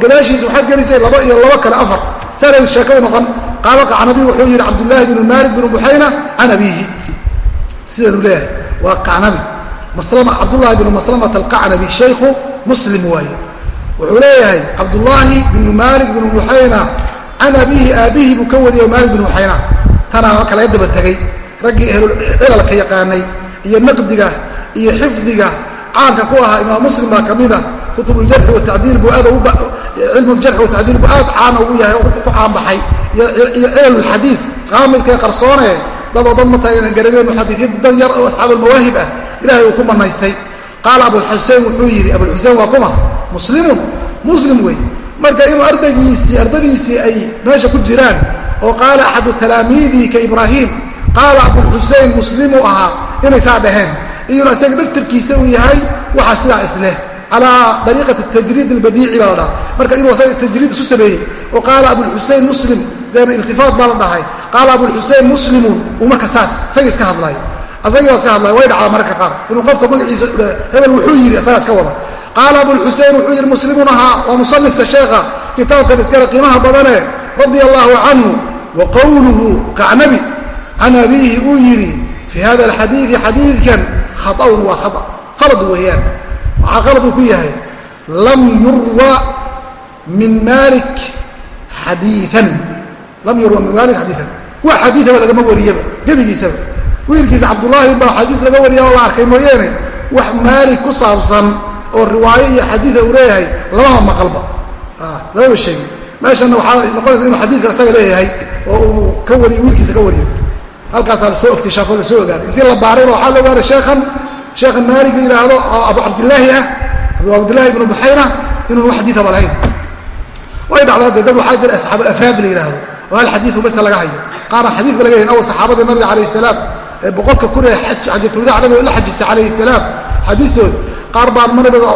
gadaashiisa waxaad gelisay laba iyo laba kale afar. Saanay sheekadu noqon. Qaala qacnabi wuxuu yidhi cabdullaahi bnu maalik bnu buxayna can abiihi sidaanu leeyahay waa qacnabi cabdullaahi bnu maslamata alqacnabi shaykhu muslim waaye. Wuxuu leeyahay cabdullaahi bnu maalik bnu buxayna can abiihi aabbihi buu ka wariyay maalik bnu buxayna tanaa daba tegey raggii ehlulcilalka yaqaanay iyo naqdiga iyo xifdiga caanka ku ahaa imaam muslim baa ka mida kutubuljarxi watadiil buu aad cilmu ljarxi watacdiil buu aad caana ugu yahay oo ku caanbaxay iyo cilalxadiid qaamidkae qarsoone dadoo dad mataqana garaneen muxadiiin dad yar oo asxaabulmawaahib ah ilahay uu ku manaystay. Qaala abulxusein wuxuu yidhi abulxusein waa kuma muslimun muslim wey. Marka inuu ardaygiisii ardadiisii ay meesha ku jiraan oo qaala axadu talaamiidii ka ibraahiim qaala abulxusein muslimuu ahaa inay saa dhaheen iyuna isaga dhaftarkiisa uu yahay waxaa sidaa isleh. Calaa dariiqati tajriid albadiici baa la dhaha marka inuu asaga tajriid isu sameeyey oo qaala abulxusein muslim deena iltifaat baa la dhahay. Qaala abulxusein muslimun uu marka saas isaga iska hadlay. Asagii baa iska hadlaya way dhacdaa mararka qaar. Inuu qofka magaciisa hebel wuxuu yidhi asagaa iska wada. Qaala abulxusein wuxuu yidhi muslimun ahaa waa musanifka sheekha. Kitaabkan iskale qiimaha badane radia allaahu canhu wa qowluhu qacnabi can abiihi uu yidhi fii hada alxadiidi xadiidkan khaطأun waa khaa khalad weeyaan. Maxaa khalad uu ku yahay lam yurwa min malik xadiian lam yurwa min malik xadiian wax xadiiaba lagama wariyaba gebigiisaba wiilkiisa cabdullaahi baa xadiis laga wariya la arkay mooyeene wax maalik ku saabsan oo riwaayo iyo xadiida uu leeyahay lamama maqalba. Lamama sheegin. Meeshana waxaa noqonaysa inuu xadiidka isaga leeyahay oo uu ka wariyo wiilkiisa ka wariyo halkaasaa la soo iktishaafo la soo ogaaday intii la baarayba waxaa la ogaaday sheekhan. Sheekhan maalik la yidhaahdo oo abu cabdilaahi ah. Abu cabdillahi ibnu buxayna inuun wax xadiidaba lahayn way dhacdaa dee dad waxaa jira asxaabu afraad la yidhaahdo. Oo hal xadiidu basa laga hayo. Qaaraan xadiidba laga hayn aw saxaabada nabiga calayh salaam. Ee boqolka kun ee xajatulwadac nabiga la xajisay calayhi salaam. Xadiistooda qaar baan nabiga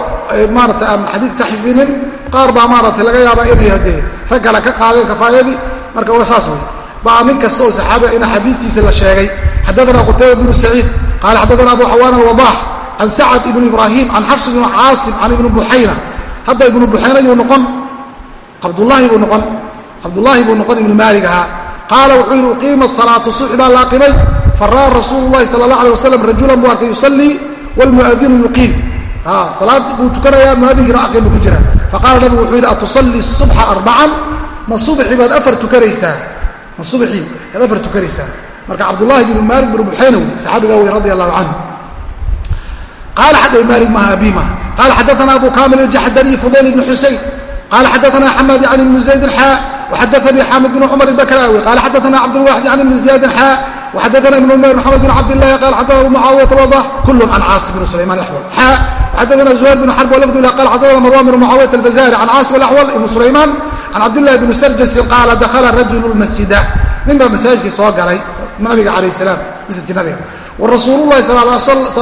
maarata aan xadiid ka xifdinin qaar baa maarata laga yaabaa inay hadee rag kale ka qaadeen kafaayadii. Marka waa saas wey baa nin kasta oo saxaabiga ina xadiidkiisa la sheegay. Xadaana qutayba bnu saciid qaala xadaana abu xawaan alwadax can sacad ibnu ibraahim can xafs ibnu caasim can ibni buxayna hadda ibnu buxayna yuu noqon cabdulaahi buu noqon cabdulaahi buu noqon ibnu maalig ahaa. Qaala wuxuu yidhi uqiimat salaatu subxi baa la aqimay faraa rasuulu lahi sala allah alay wasalam rajulan buu arkay yusallii wlmuadinu yuqiim. Salaad buu tukanayaa muadinkiina aqim buu ku jira faqaala nabigu wuxuu yidhi atusallii subxa arbacan ma subxii baad afar tukanaysaa ma subaxii aad afar tukanaysaa. Marka cabdulaahi binu maalik binu buxaynawi saxaabiga wey radi allahu canhu qaala xad maalik maaha abi maaha qaala xadaana abu kamil aljaxdari fudayl ibni xusayn qaala xadaana xamaad yani ibnu zaydin xaa waxadaanii xaamid binu cumar bakraawi qaala xadaana cabdulwaaxid yani ibni ziyaadin xaa وxadana iبn umayr mxamed bn cabdlahi qal xadana abu mucaawiyaa wadax kulhm can caas bn sulayman axwal xaa waxadana zuhayr bn xarb walafdu ila qal xadana marwan bn mucaawiyat alfazari can caas walaxwal ibn sulaymaan can cabdillahi bni sarjasi qaala dakhala rajulu masjida nin baa masaajidkii soo galay nabiga calayh salaam masjidkii nabiga wa rasuululahi sala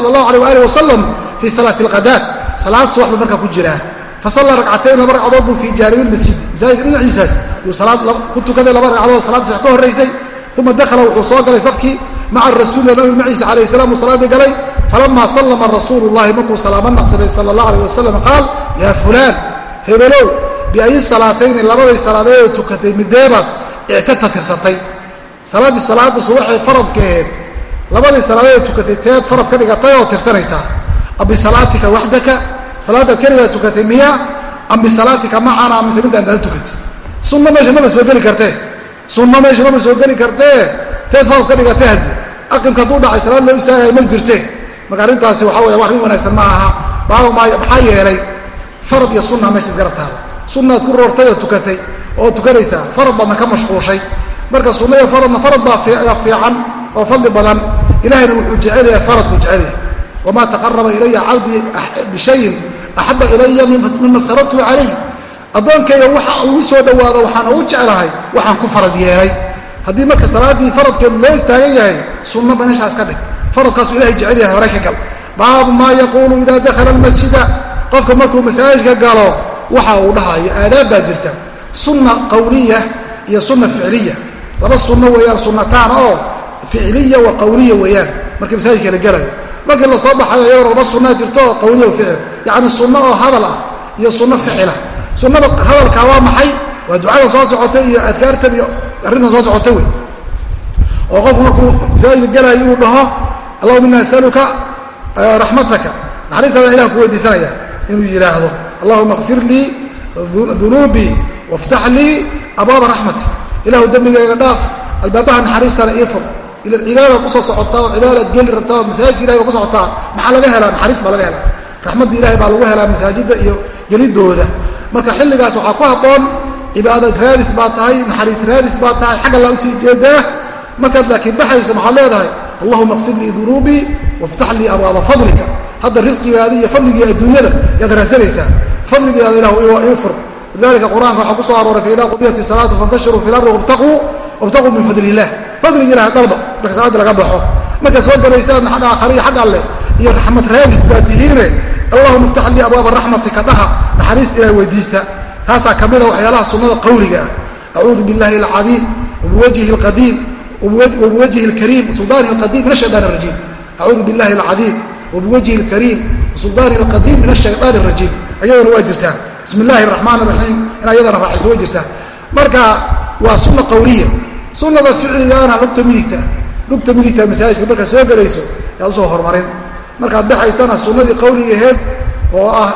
allahu alay waali wasalam fii salaati alqadaad salaad subax markaa ku jiraa fa ragcatayn laba ragcadood buu fii jaanibi lmasjid masaajidka dhinaciisaas yuu salaad ku tukaday laba ragcadood salaad subax ka horraysay uma dakhala wuxuu soo galay safkii maca rasuulila nabi maciisa calayh salam uu salaaddii galay falama sallama rasuulu llahi markuu salaamo naqsaday sala allah alayh wasalam qaal yaa fulaan hebelow biayi salaatayni labaday salaadeeda tukatay mideebaad ictata tirsatay salaaddii salaada subaxee faradka aheed labadii salaadeeda tukatay teed farad ka dhigatay oo tirsanaysaa am bisalaatika waxdaka salaadaad keligaa tukatay miya am bisalaatika macana mise midaan dala tukatay. Sunna meesha maba soo geli kartee. Sunno meesha mama soo geli kartee. Teed farad ka dhigata hadi aqimka hadduu dhacay salaad loo istaagaya ma jirte marka arrintaasi waxa wey arrin wanaagsan ma aha sunnaad ku roortay oo tukatay oo tukanaysaa farad baadna ka mashquushay. Marka sunna iyo faradna farad baa fiican oo fadli badan. Ilahayna wuxuu jecel yahay faradku jecel yahay wamaa taqaraba ilaya cabdii bishayin axaba ilaya mima iftaradtu calayh addoonkayga waxa ugu soo dhowaado waxaan ugu jeclahay waxaan ku farad yeelay. Haddii marka salaaddii faradkeedu loo istaagan yahay sunno meeshaas ka dhig. Faradkaasuu ilahay jecel yahay hore ka gal. Baabu maa yaquulu idaa dakhala almasjida qofka markuu masaajidka galo waxa uu dhahayo aadaab baa jirta. Sunna qawliya iyo sunna ficliya. Laba sunno weeyaan sunnataan oo ficliya wa qawliya weeyaan. Markii masaajidka la gelayo markii la baxayo iyagoo laba sunnaa jirto oo qawliya ficil. Yacni sunno oo hadal ah iyo sunno ficila sunada hadalka waa maxay? Waa ducada soo socota iyo adkaartan iyo arrintan soo socota wey. Oo qofku markuu masaajidka galaayo inuu dhaho allahuma ina asaluka raxmataka naxariistaada ilah ku weydiisanaya inuu yidhaahdo allahuma kfir lii dunuubii waftax lii abwaaba raxmati ilahu dembigayga dhaaf albaabaha naxariistana ii fur ila cibaadaad u soo socotaa oo cibaadaad geli rabtaa oo masaajidka ilahay baa ku socotaa maxaa laga helaa? Naxariis baa laga helaa. Raxmadda ilahay baa lagu helaa masaajidda iyo gelidooda. Marka xilligaas waxaa ku habboon cibaada raadis baa tahay naxariis raadis baa tahay xagga laa u sii jeedaa. Markaad laakiin baxayso maxaad leedahay allahuma kfir lii dunuubii waftax lii abwaaba fadlika hadda risqigaadi iyo fadligii adduunyada yaad raadsanaysaa fadligeeda ilah ii fur lidalika qur'aanka waxaa ku soo arooray faida qudiyat isalaatu fantashiruu fi lardi wabtaquu min fadli illah fadligi ilahay dalba marka salaadda laga baxo markaad soo galaysaad xagga aakhariya xagga alleh iyo raxmad raadis baa tihiine allahuma iftax lii abwaaba raxmatika dhaha naxariista ilahay weydiista taasaa ka mida waxyaalaha sunnada qawliga ah acuudu billahi alcadiim wabiwajhi alqadiim wabiwajhi alkariim wasuldaanihi alqadiim min ashaytaan arajiim acuudu billahi alcadiim wabiwajhi alkariim wasuldaanihi alqadiim min ashaytaan arajiim ayaduna waa jirtaa bismi illaahi raxmaan raxiim in ayadana raaxiso way jirtaa marka waa sunna qawliya sunnada ficligaana lugta midigta lugta midigta masaajidka markaad soo gelayso yaad u soo horumarin markaad baxaysana sunnadii qawligaheed oo ah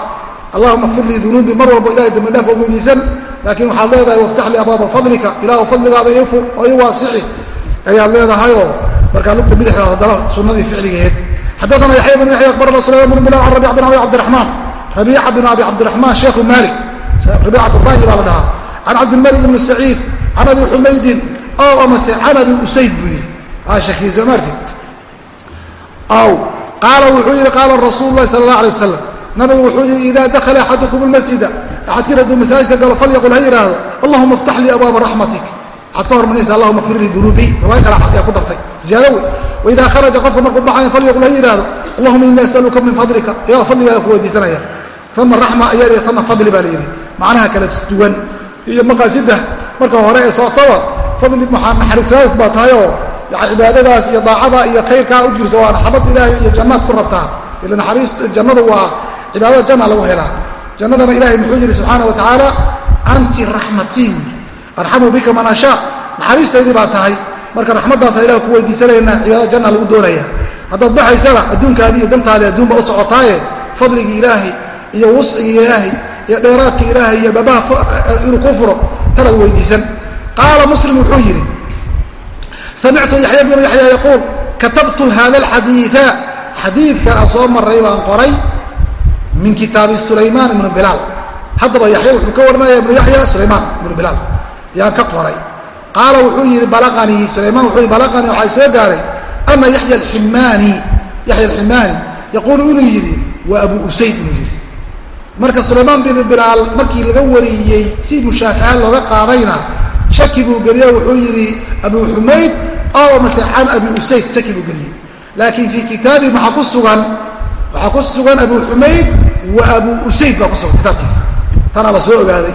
allahuma kfir lii dunuubi mar walba ilahay dambi dhaaf oo weydiisan laakiin waxaad leedahay waftax lii abwaaba fadlika ilahu fadligaada ifu oo i waasici ayaad leedahayoo markaa lugta bidixda haddana sunnadii ficligaheed xadaana yaxya bn yaxya akbarana sulayman bn bilal an rabic bin abi cabdiraxmaan rabiica bin abi cabdiraxmaan sheekhu maalik. Rabiicat rayi baa la dhahaa. Can cabdilmalik ibni saciid can abi xumaydin ow amase can abi usayd buu yidhi. Shakiisa maarti. Aw qaala wuxuu yidhi qaala rasuulu lahi sala allah alay wasalam nabigu wuxuu yidhi idaa dakhala axadukum almasjida. Axadkiin hadduu masaajidka galo falyaqul ha yidhaahdo allahuma iftax lii abwaaba raxmatik waxaad ka hormarinaysa allahuma kfir lii dunuubii riwaaya kale ayaa ku dartay. Ziyaado wey waidaa kharaja qofka markuu baxayo falyaqul ha yidhaahdo allahuma inii asaluka min fadlika. Ilah fadligaada ku weydiisanaya. Uma raxma ayaa yidhi tana fadli baa la yidhi. Macnaha kala duwan. Iyo maqaasida marka hore ee socotaba fadli naxariisraadis baa tahayoo yani cibaadadaas iyo daacada iyo khayrkaa u jirto waa naxabad ilaahay iyo jannaad ku rabtaa. Ila naxariis jannadu waa cibaadada janna lagu helaa. Jannadana ilahay muxuu yidhi subxaana wa tacaala anti raxmatii arxamu bika man ashaa. Naxariistaydii baa tahay. Marka raxmaddaasa ilah ku weydiisanaynaa cibaadada janna lagu doonaya. Haddaad baxaysana adduunkaadii iyo dantaadii adduunba u socotaaye fadligii ilaahay iyo wuscigii ilaahay iyo dheeraadka ilaahay iyo babaha inuu ku furo talaad weydiisan. Qaala muslim wuxuu yidhi samictu yaxya bnu yaxya yaquul katabtu hada alxadiia xadiidkan aan soo maray baan qoray min kitaabi sulaymaan ibnu bilaal. Haddaba yaxya wuxuu ka warinaya ibnu yaxya sulaymaan ibnu bilaal yaan ka qoray. Qaala wuxuu yidhi balaqanii sulaymaan wuxuu yidhi balaqanii waxaa soo gaaray ana yaxya alximaani yaxya alximaani yaquulu inuu yidhi waa abu usayd inuu yidhi. Marka sulaymaan binu bilaal markii laga wariyey si mushaafaha looga qaadayna shaki buu geliye wuxuu yidhi abu xumayd oo mase can abi usayd shaki buu geliyey. Laakiin fii kitaabi maxaa ku sugan waxaa ku sugan abu xumayd wa abu usayd baa ku sugan kitaabkiisa. Tanaa la soo ogaaday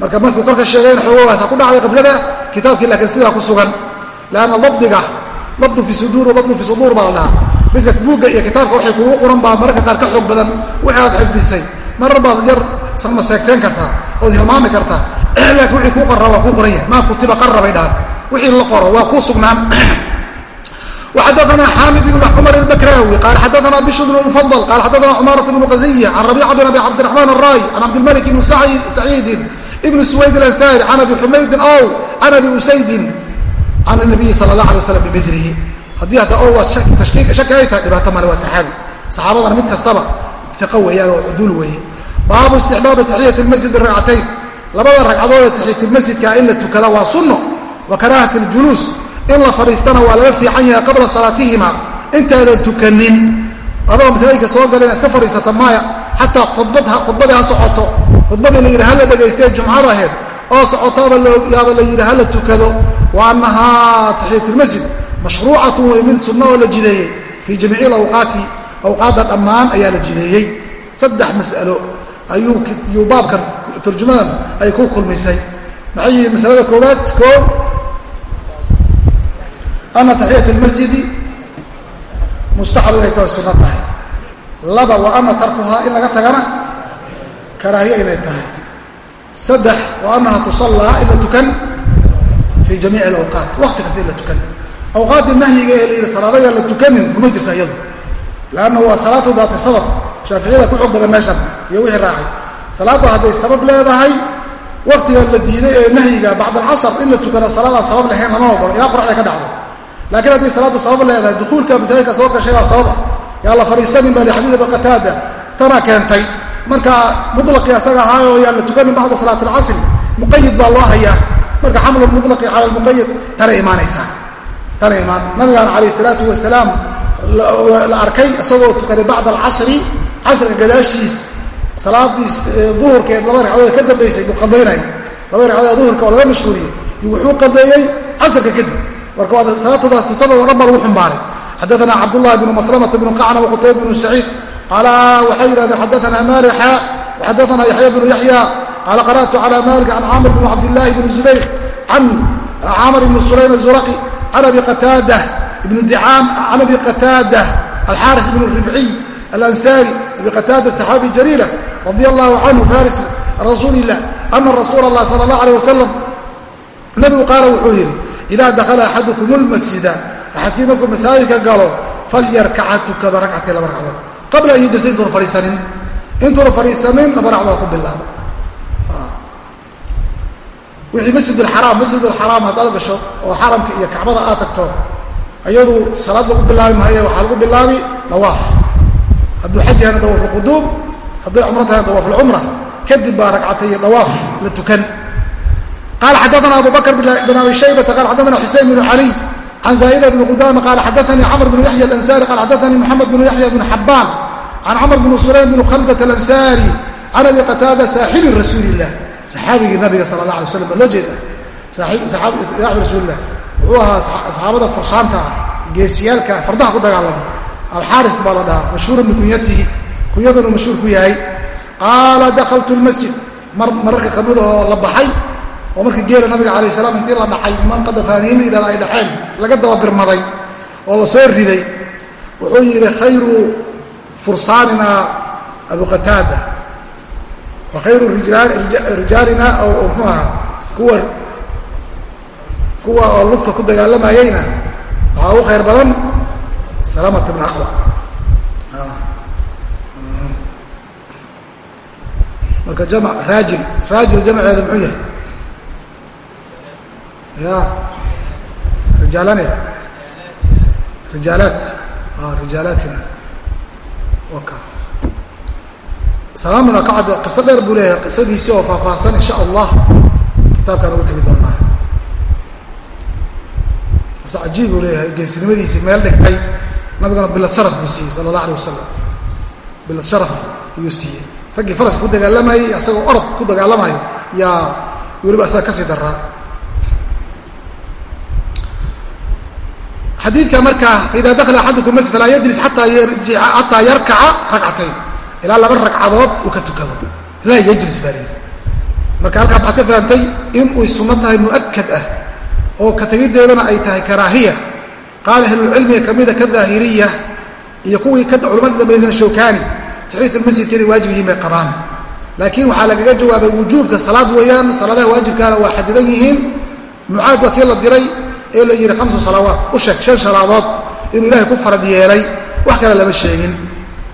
marka markuu korka sheegayna xoogogaasa ku dhacday qablada kitaabkii laakiin sidaa ku sugan leanna dabdiga dabdu fi suduur wa dabdu fi suduur baa la dhahaa midka buugga iyo kitaabka waxay kugu quran baa mararka qaar ka xoog badan wixii aad xifdisay marar baad yar sama seegteen kartaa ood hilmaami kartaa *clears throat* laakiin wixii kuu qarra waa kuu qoran yahay maa kutiba qarra bay dhahaan wixii la qoro waa kuu sugnaan *clears throat* وxadثna xاmid بن cmر البkrاwي qال xadثna bشr بن المفضل qال xadثna cmاaرة بن qزية عن ربيcة بن أbي cبدالرحمن الراي عن cبدالملك بن سعيid ibn suwayd alansari can abi xumaydin ow can abi usaydin can nabiyi sala allah alay waslam bimilihi haddii hadda ow waa tashkiik shaki ay tahay dhibaato male waa saxaabi. Saxaabadana mid kastaba iqa weeyaan oo cuduul weeye. Baabu istixbaabi taxiyati lmasjid ragcatayn labada ragcadood ee taxiyatulmasjidkaa ah in la tukada waa sunno wa karaahati iljuluus in la fadhiistana waa laga fiican yahay qabla salaatihima intaadan tukanin. Labada masaajidka soo gala inaad iska fadhiisata maaya. Xataa khudbad khudbada ha socoto khudbadii la yidhi hala dhagaystee jumcada aheed oo socotaaba yaaba la yidhi hala tukado wa annahaa taxiyatulmasjid mashruucatun way mid sunno oo la jideeyey fii jamiici awqaati awqaadda dhammaan ayaa la jideeyey. Saddex mas'alo ayuu baabkan turjumadan ay ku kulmisay maxay yihiin masalada koowaad? Koo ana taxiyat mustaxab inay tahay sunno tahay. Laba wa ana tarkuhaa in laga tagana karaahiye inay tahay. Saddex wa anaha tusallaa in la tukan fii jamiici alawqaat. Waqti kasta in la tukan. Awqaaddii nahyiga ee layidhi salaadayaa la tukanin kuma jirta iyadu. Leanna waa salaatu daati sabab. Shaaficiyada ku xog badan meeshan iyo wixii raacay. Salaaddu hadday sabab leedahay waktiga la diiday ee nahyiga bacd alcasr in la tukana salaadaan sabab lahayn lama ogolo ilaa qoraxda ka dhacdo. Laakiin haddii salaaddu sabab leedahay dukuulka masaajidka soo gashay baa sababa yaa la fadhiisanin baa lixadiid abi qataada tana keentay marka mulaqii asaga ahaayo yaa la tukanin bacda salaat alcasri muqayid baa loo hayaa. Marka xamlu mulaqi cala lmuqayid tana imaanaysaa. Tana imaan. Nabigaana calayh salaatu wasalaam la arkay isagoo tukaday bacda alcasri casriga gadaashiis salaadii duhurkeed laba ragcadood ka dambaysay buu qadaynaya laba ragcadood duhurka oo laga mashhuuriyey wuxuu qadeeyey casrka kadib marka waa salaatoodaas tasaba o dhan baa lagu xumbaaray. Xadaana cabdullahi bnu maslamata bnu qacna waqutayb bnu saciid qaala waxay yidhahdeen xadaana malik xa waxadaana yaxya bnu yaxya qaala qara'tu cala malik can caamir bn cabdillahi bni zubayr can caamr bni sulaym azuraqi can abi qataada ibnu dicaam can abi qataada alxaarif bn ribciy alansari abi qataada saxaabi jaliila radi allahu canhu faris rasuuli illah ana rasuula allah sala allah aleh wasalam nabigu qaala wuxuu yidhi idaa dakhala axadukum lmasjida axadkii markuu masaajidka galo falyarkaca tukado ragcatay laba ragcadood qabla an yujlisa intuuna fadhiisanin. Intuuna fadhiisanin laba ragcadood ku bilaabo. Wixii masjid alxaraam masjid alxaraam haddaad gasho oo xaramka iyo kacbada aad tagto iyadu salaad lagu bilaabi maayo waxaa lagu bilaabi dawaaf hadduu xaj yahana dawaaf hadday cumro tahayna dawaaf kadib baa ragcatay dawaaf la tukan. Qala xadaana abu bn abi shaybata qala xadaana xusein bn caliy can zaa'ida bni qudama qala xadaanii camr bnu yaxya alansari qala xadaanii moxamed bnu yaxya bn xabaan can camr bn sulaym bn khaldat alansari can abi qataada saaxibi rasuuli illah saxaabigii nabiga sala allah alay waslam baa loo jeeda saaxaabi rasuulilah wuxuu ahaa saxaabada fursaanta ah geesiyaalka fardaha ku dagaalama alxaari baa la dhahaa mashhuura bikunyatihi kunyadunu mashhuur ku yahay qaala dakaltu lmasjid mararka ka mid oo la baxay oo markii geela nabiga calayh salaam intii la dhacay imaan qadafaaniyin yidhahda ay dhaceen laga dababirmaday oo la soo riday wuxuu yidhi khayru fursaanina abu qataada. Wa khayru rijaalina mxuu aha kuwa kuwa oo lugta ku dagaalamayeyna waxaa ugu khayr badan salamat bn aqwa. Marka jam raajil raajil jamceeda muxuu yahay ya rijaalane rijaalaat rijaalaatina waka salaamuna kacad qiso dheer buu leeyahay qisadiisi oo faahfaahsan insha allah kitaabkaan ugu tegi doonaa qise cajiib buu leeyahay geesinimadiisii meel dhigtay nabigana bilad sharaf buu siiyey sala allah alay wasalam bilad sharaf ayuu siiyey raggii faraska ku dagaalamayey asagoo orod ku dagaalamayo yaa weliba asaga ka sii daraa xadiidka markaa faida dakla axadukum masjid falaa yajlis xataa yarkaca ragcatayn ilaa laba ragcadood uu ka tukado. Ilaa yajlis baa layidhi marka halkaa waxaad ka fahamtay inuu sunno tahay mu'akad ah oo ka ay tahay karaahiya qaala ahlulcilmiga kamida ka daahiriya iyo kuwii culammadii dambeysana shawkani taxiyatulmasjidka inay waajib yihiin bay qabaan. Laakiin waxaa lagaga jawaabay wujuubka salaad weeyaan. Salaadaha waajibkaana waa xadidan yihiin. Mucaad waa kii la diray ee la yidhi khamsu salawaat u sheeg shan salaadood inuu ilaahay ku farad yeelay wax kale lama sheegin.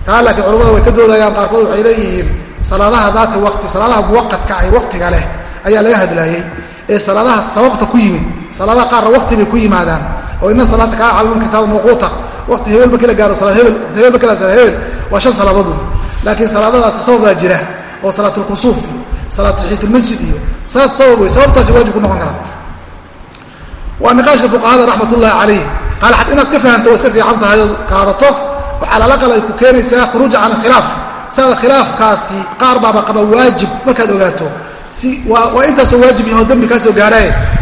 Taa laakiin culamada way ka doodayaan qaarkood waxay leeyihiin salaadaha daata waqti salaadaha muwaqadka ay waqtiga leh ayaa laga hadlaayey ee salaadaha sababta ku yimid salaadaha qaarna waqti bay ku yimaadaan. Oo ina salaata kaa calmun kitaaba mawquuta waqti hebel markii la gaaro salaad hebel markii la gaaro hebel. Waa shan salaadood wey laakiin salaadadaati sabab baa jira oo salaatulkusuuf iyo salaat taxiitulmasjid iyo salaat sabab wey sababtaasi waajib ku noqon karaa waa niqaashka fuqahada raxmat ullahi calayh qaal inaad iska fahamto waa iska fiican tahay ood qaadato. Oo calalaqal ay ku keenaysaa khuruuja can alkhilaaf siada khilaafkaasi qaar baaba qaba waajib markaad ogaato. Si waa intaasoo waajib yaho dembi kaa soo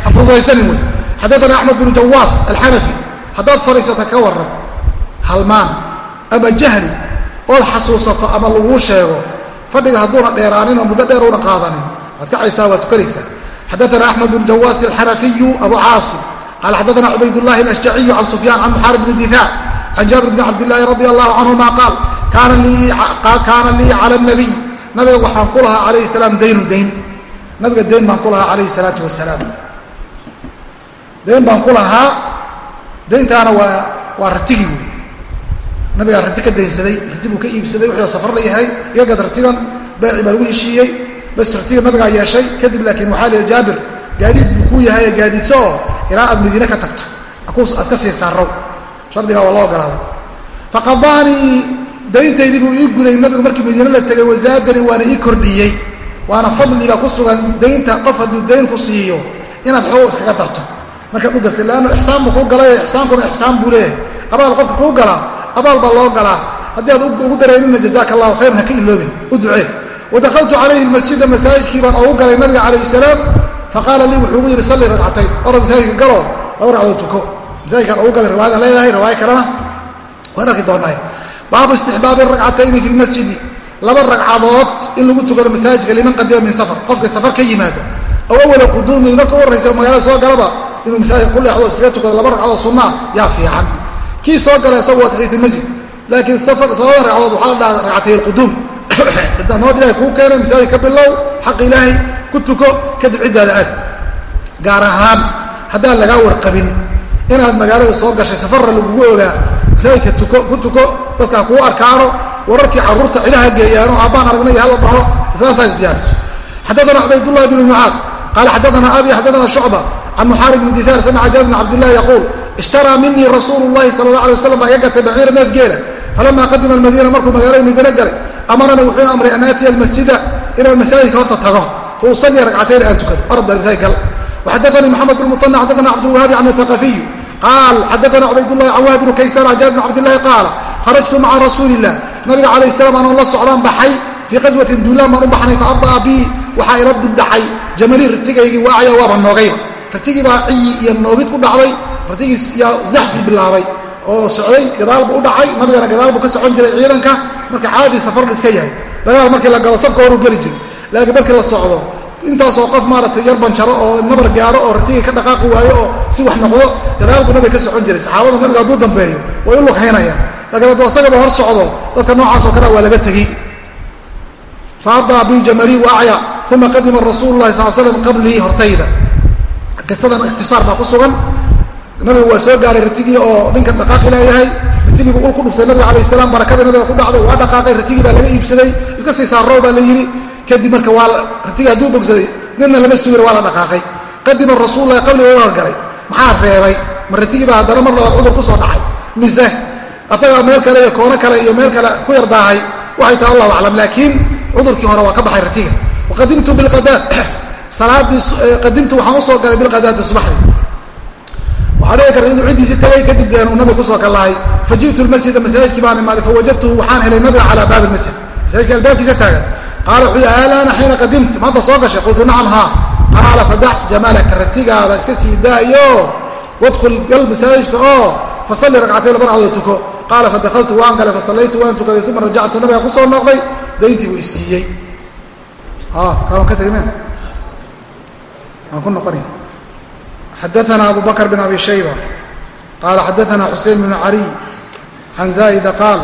ha fududaysanin wey xaddaana axmed binu jawaas alxanafi haddaad fadhiisata ka warran halmaan ama jahli ood xasuusato ama laguu sheego fadhiga hadduuna dheeraanin oo muddo dheer una qaadanin waad kacaysaa waa tukanaysaa xadaana axmed bn jawaas alxanafiyu abu caasim qaala xadaana cubaydاllahi alashjaciyu can sufyaan can muxaarib bni difaac can jaabir bni cabdillaahi radi allahu canhuma qaal kaana lii cala nabiy nabiga waxaan ku lahaa calayhi salaam daynu dayn nabiga dayn baan ku lahaa calayhi salaatu wasalaam dayn baan ku lahaa dayntaana waa waa ratigi wey nabigaa rati ka daynsaday rati buu ka iibsaday wuxuu safar la yahay iga gad ratigan beeci baa lagu heshiiyey bas ratiga nabigaa yeeshay. Kadib laakiin waxaa lihi jaabir gaadiid buu kuu yahay ee gaadiidso oo ilaa aad madiine ka tagto. Aska sii saarrow. Shardigaa waa loo ogolaaday. Faqadaanii dayntaydii buu ii guday nabigu markii madiine la tegay wasaadanii waana ii kordhiyey. Waana fadliga ku sugan daynta qof hadduu dayn ku siiyo inaad xoog iskaga darto. Markaad u dartay leanna ixsaan buu kuu galay ixsaankuna ixsaan buu leeyahay. Abaal qofka kuu galaa abaal baa loo galaa haddii aad ugu dareenina jazaaka allahu khayran wadakaltu calayhi masjida masaajidkii baan ugu galay nabiga calayh salaam faqaala lii wuxuu ugu yidhi salli ragcatayn orad masaajidka galo laba ragcadood tuko masaajidkaan ugu galay riwaayadan leedahay riwaayo kalena waan arki doonaa baabu istixbaabi ragcatayni fi lmasjidi laba ragcadood in lagu tukado masaajidka liman qadima min safar qofka safar ka yimaada aw awala quduumi marka u horraysa magaalada soo galaba inuu masaajidka ku leexdo iskaga tukado laba ragcadood sunnaa yaa fiican kii soo galay isagu waa taxiyat lmasjid laakiin labada ragcadood waxaa la dhaha ragcatay alquduum nabad ilahay kuu keenay masaajid ka bilow xaq ilaahay ku tuko kadib ciddaada aad. Gaar ahaan haddaan lagaa warqabin inaad magaalada soo gashay safarra lagugu ogaa masaajidka tuko ku tuko dadkaa kuu arkaano wararkii carruurta cidaha geeyaano aabbaan aragnay hala dhaho islaantaa isdiyaariso xaddaana cubaydullahi bnu mucaad qaala xaddaana abi xaddaana shucba can muxaarib bni dihaar samica jaabir bn cabdillahi yaquul ishtaraa minii rasuulu llahi sala allah alay waslam baa iga gatay baciira neef geela falama qadima almadiina markuu magaalada madiine galay amarana wuxuu amray an aatiya almasjida inaan masaajidka horta tago fa usalliya ragcatayn aan tukado orad baa masaajid gal waxadaanii moxamed bn muana xaddaana cabdulwahaabi can athaqafiyu qaal xaddaana cubaydullahi can wahab bnu kaysaan can jaabir bn cabdillahi qaala kharajtu maca rasuuli illah nabiga calayh salam anoon la socdaan baxay fii qaswatin duulaan baan u baxnay fa abda'a bii waxaa ila dibdhacay jamali ratigaygii waacaya waaba noogayba ratigii baa ciyi iyo noogid ku dhacday ratigiis yaa zaxfi bilaabay oo socday gadaal buu u dhacay nabigana gadaal buu ka socon jiray ciidanka marka caadii safar iska yahay. Dagaal markii la galo safka horuu geli jiray. Laakiin markii la socdo intaasoo qof maaragtay yar banjaro oo nabar gaaro oo ratigii ka dhaqaaqi waayo oo si wax noqdo gadaal buu nabiga ka socon jiray. Saxaabada nabiga hadduu dambeeyo way u lughaynayaan laakiin hadduu asagaba hor socdo dadka noocaasoo kale waa laga tegey. Fa adaa bi jamali uma qadima rasuulu lahi sal slam qablii hortayda. Qisadan ikhtisaar baa ku sugan nabigu waa soo gaaray ratigii oo ninka dhaqaaqi leeyahay ratigiibu ul ku dhuftay nabiga alayh salaam barakadii nabiga ku dhacday waa dhaqaaqay ratigii baa laga iibsaday iska sii saarrow baa la yidhi. Kadib marka waa ratigii hadduu bogsaday ninna lama sugin waa la dhaqaaqay. Qadima rasuululahi qabliga waa galay maxaa reebay? Ma ratigii baa haddana mar labaad cudur ku soo dhacay. Mise asagaa meel kale iyo koono kale iyo meel kale ku yardaahay waxay tahay allahu aclam laakiin cudurkii hore waa ka baxay ratiga. Waqadimtu bilqadaad *clears throat* salaadii qadimtu waxaan u soo galay bilqadaadi subaxdii waxaa dhici karta inuu ciddiisi tagay kadib deen uu nabiga ku soo kallahay. Fa ji'tu lmasjida masaajidkii baan imaaday fawajadtuhu waxaan helay nabiga calaa baabi lmasjid masaajidka albaabkiisa taagan. Qaala wuxuu yihi alaana xiina qadimta maanta soo gashay qultu nacam haa. Qaala fadac jamalaka ratigaada iska sii daayo wadkhul gal masaajidka oo. Fasalli ragcatayn laba ragcadood tuko. Qaala fadakaltu waan galay fasallaytu waan tukaday uma rajactu. Nabiga ku soo noqday dayntii buu isiiyey kaan ka tegme aan ku noqonay xadaana abu bakr bn abi shayba qaala xadaana xusein bn caliy can zaa'ida qaal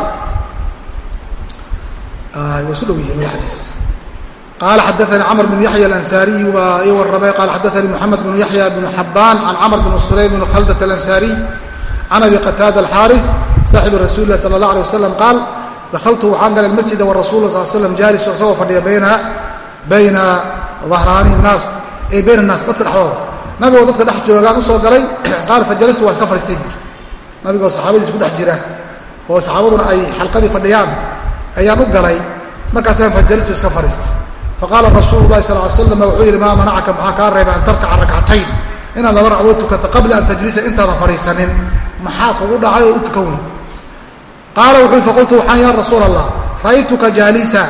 waa isku dhow yihiin xadiis qaala xadaanii camr bn yaxya alansaariyu baa ii warramay qaala xadaanii moxamed bn yaxya bn xabaan can camr bn sulaym bn khaldat alansaariy can abi qataada alxaarif saaxibi rasuuli lah sala allah alay wasalam qaal dahaltu waxaan galay masjida warasula sal slam jaalisu isagoo fadhiya bayna bayna dahraani naas ee bayna naas dadka dhexdooda nabigoo dadka dhex joogaan u soo galay *clears throat* qaal fajalistu waa iska fadhiistay buuri nabigoo saxaabadiis ku dhex jira oo saxaabaduna ay xalqadii fadhiyaan ayaan u galay. Markaasaan fajalistu iska fadhiistay faqaala rasuulu lahi sal ly slam wuxuu yidhi maa manacaka? Maxaa kaa reebay an tarkaca rakcatayn inaad laba ragcadood tukato qabla an tajlisa intaadan fadhiisanin. Maxaa kugu dhacay oo u weyn? Qaala wuxuu faqultu waxaan yaa rasuul allah ra'aytuka jaalisa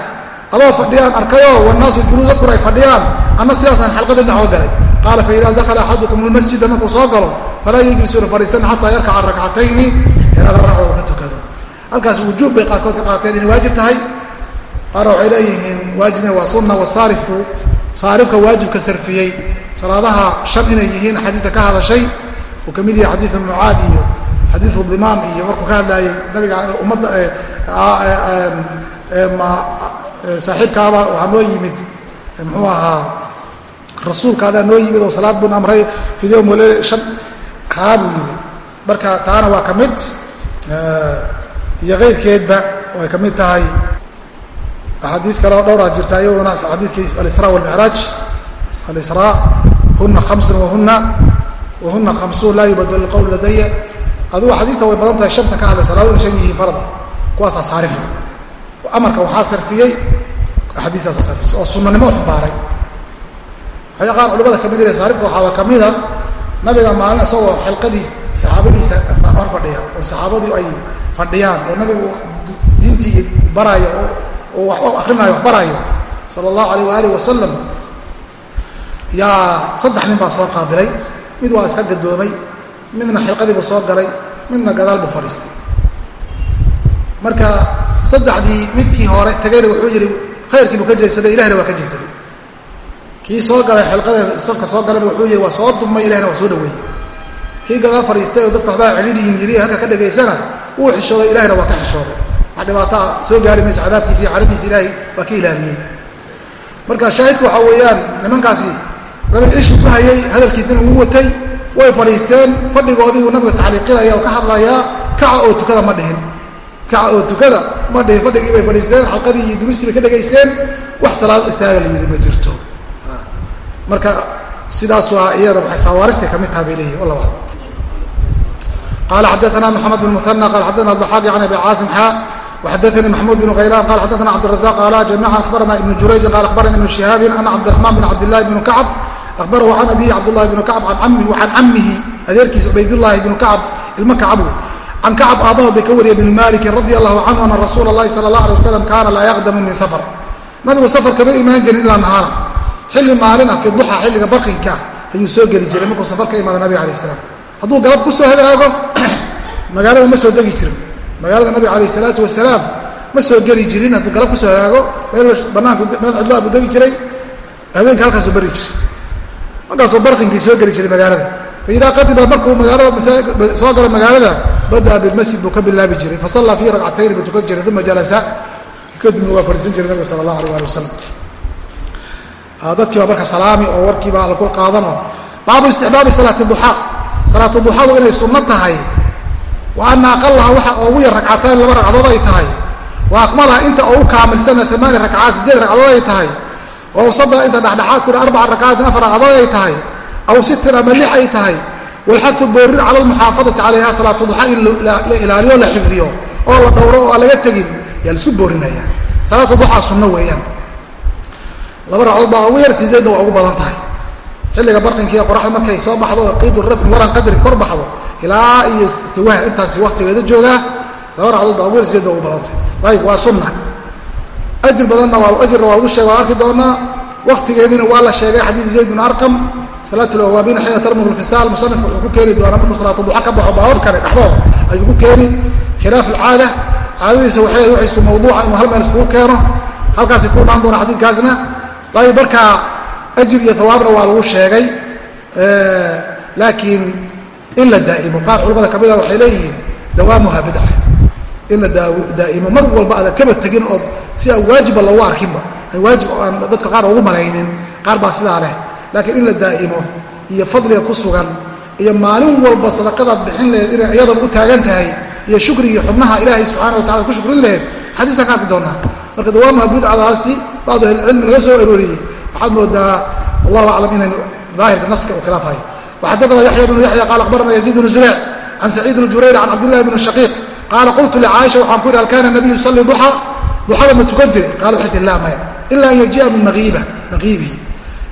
adoo fadhiyaan arkayoo wanaasu juluud dadkuna ay fadhiyaan anna sidaasaan xalqadii dhexoo galay qaala faida dakala axadukum lmasjida markuu soo galo falaa yejlisuuna fadhiisan xataa yarkaca rakcatayni ilaa laba ragcadood ka tukado halkaas wujuub bay qaarkood ka qaateen inay waajib tahay qaarna waxay leeyihiin waajibna waa sunna wasaarifu saarifka waajibka sarfiyey salaadaha shan inay yihiin xadiiska ka hadashay uu ka mid yahay xadiiu mucaad iyo xadiiu dimaam iyo markuu ka hadlaayay nabiga ummadda saaxiibkaaba waxaa noo yimid muxuu ahaa rasuulkaadaa noo yimid oo salaad bun amray fi yowm waleyl shan haa buu yidhi. Marka taana waa ka mid iyo keyrkeedba oo ay ka mid tahay. Axaadiis kale oo dhowraa jirta iyaduna xadiiskii alisra walmicraaj alisraa huna hamsun wahuna wahuna hamsuun laa yubadl qowl ladaya adugu xadiista way badan tahay shanta ka hadlay salaado ina shan yihiin farada kuwaasaa saarifa amarka waxaa sarfiyey axaadiistaasa sarfisay oo sunanimo u xambaaray waxay qaar culimada ka mid ila saarifka waxaaba kamida nabiga maalin isagoo xilqadii saxaabadiisa hor fadhiya oo saxaabadu ay fadhiyaan oo nabigu diintii baraayo oo wax akrinaayo wax sala allahu alayh waaalih wasalam yaa saddex nin baa soo qaabilay. Mid waa iska gadoomay midna xilqadii buu soo galay midna gadaal buu fadhiistay. Marka saddexdii midkii hore tagayna wuxuu yidhi khayrkii buu ka jeedsaday ilahna waa ka jeedsaday kii soo galay xilqada safka soo galayna wuxuu yidhi waa soo dumay ilahna waa soo dhaweeyey. Kii gadaal fadhiistay oo dadka waxbaa celidhihin yiri halka ka dhegaysana wuu xishooday ilahna waa ka xishooday. Wax dhibaataa soo gaari maysa cadaabkiisa iyo caradiisa ilaahay waa ka ilaaliyey. Marka shaahidku waxaa weeyaan nimankaasi nabiga ishi ku hayay hadalkiisana uu watay way fadhiisteen fadhigoodii uu nabiga tacliiqinaya oo ka hadlayaa kaca oo tukada ma dhihin. Kaca oo tukada ma dhihin fadhigii bay fadhiisteen xalqadii iyo duristii bay ka dhegaysteen wax salaad istaaga la yidhi ma jirto marka sidaas waa iyada waxay sawaarijtay ka mid taha bay leeyihin wallah qala xadaana mxamed bn muana qala xadana daxaaqi can abi caasim xaa وxadثnي محموd بن غyلان qال xadثna cبدالرزاq qاl جميعا أخبرna iبن جurayج qال أخبرnي iبن شهاaب أن cبدالرحمن بن cبداللahi بن كعب أخبره عن أبيه cبداللahi بن كعب عan camihi adeerkiisa cubaydاللahi بن كعب ilmo كacb wey can كacب aabahood bay ka wariya بن mالك رضي الله عنه أن رsuuل الlahi صلى الله عليه وسلم kaana laa yqdم min sفر nabigu sفر kama imaan jirin ilaa نahaara xilli maalinah fi duxa xilliga barqinkaa ayuu soo geli jiray markuu safar ka imaada nabiga alayh salaam. Hadduu galab ku soo *clears throat* magaalada ma soo degi jirin. Magaalada nabiga calayh salaatu wasalaam ma soo geli jirin hadduu galab ku soo hegaago meel banaanku meel cidlaa ah buu degi jiray habeenka halkaasuu bari jiray. Markaasuu barqinkii soo geli jiray magaalada. Faidaa qadiba markuu magaalada soo galo magaalada badaa bilmasjid buu ka bilaabi jiray. Fasallaa fiihi ragcatayn buu tukan jiray uma jalasa. Kadibna waa fadhiisan jiray nabiga sala allah alay ali wasalam dadkiibaa marka salaami oo warkiibaa laku qaadano. Baabu istixbaabi salaati duxaa salaatu duxadu inay sunno tahay. Wa ana aqalaha waxa ugu yar ragcataan laba ragcadood ay tahay. Wa akmalaha inta ugu kaamilsana amaani ragcaad sideed ragcadood ay tahay. Wa awsadaha inta dhexdhexaadkuna arbaca ragcaatin afar ragcadood ay tahay. Aw sittin ama lix ay tahay. Walxadu boorin cala almuxaafadati calayha salaatu duxa in la ilaaliyo la xifdiyo. Oo la dhowro oo aan laga tegin yaa la isku boorinaya salaatu duxaa sunno weeyaan laba ragcadood baa ugu yar sideedna waa ugu badan tahay. Xilliga barqinkiiyo qoraxda markay soo baxdo qiidu rabin waran qadri kor baxdo ilaa iyo istiwaha intaas waktigeeda joogaa laba ragcadood baa ugu yar sideedna ugu badantay ayib waa sunna. Ajir badanna waa ajirna waa lagu sheega waan arki doonaa waktigeediina waa la sheegay xadiid zayd bin arqam salaat lawaabiina xiina tarmuhu lfisaal musanifku wuxuu ku keeni doonaa markuu salaatu duxa ka baxo baabab kale dhexdooda ayuu ku keeni khilaaf alcaada caadadiisa waxay wax isku mawduuca inuu hal meel iskugu keeno halkaasi ku dhaan doona xadiidkaasna ayib markaa ajir iyo hawaabna waa lagu sheegay laakiin in la daa'imo qaar culamada ka mida waxay leeyihiin dawaamuha bidca in la daa'imo mar walba aadan kaba tegin ood si aan waajibba loogu arkinba waajib aan dadka qaar ugu malaynin qaar baa sidaa leh. Laakiin in la daa'imo iyo fadliga ku sugan iyo maalin walba sadaqadaad bixin laheed inay iyadan u taagan tahay iyo shukrigii xubnaha ilaahay subxana wa tacala ku shukrin laheed xadiistaan ka arki doonaa. Marka dawaamuha bidcadaasi bacdu ahlicilmi laga soo arooriyey waxaad moodaa allahu aclam inay daahirka naska u khilaafayo waxadana yaxya bnu yaxya qaala akhbarana yaziid bnu zureyc can saciid bni jurayr can cabdillahi bni shaqiiq qaala qultu licaaisha waxaan ku yidhi hal kaana nabiyu yusalli duxa duxada ma tukan jiray qaala waxay tii laa maya ila an yaji'a min maqiiba maqiibihi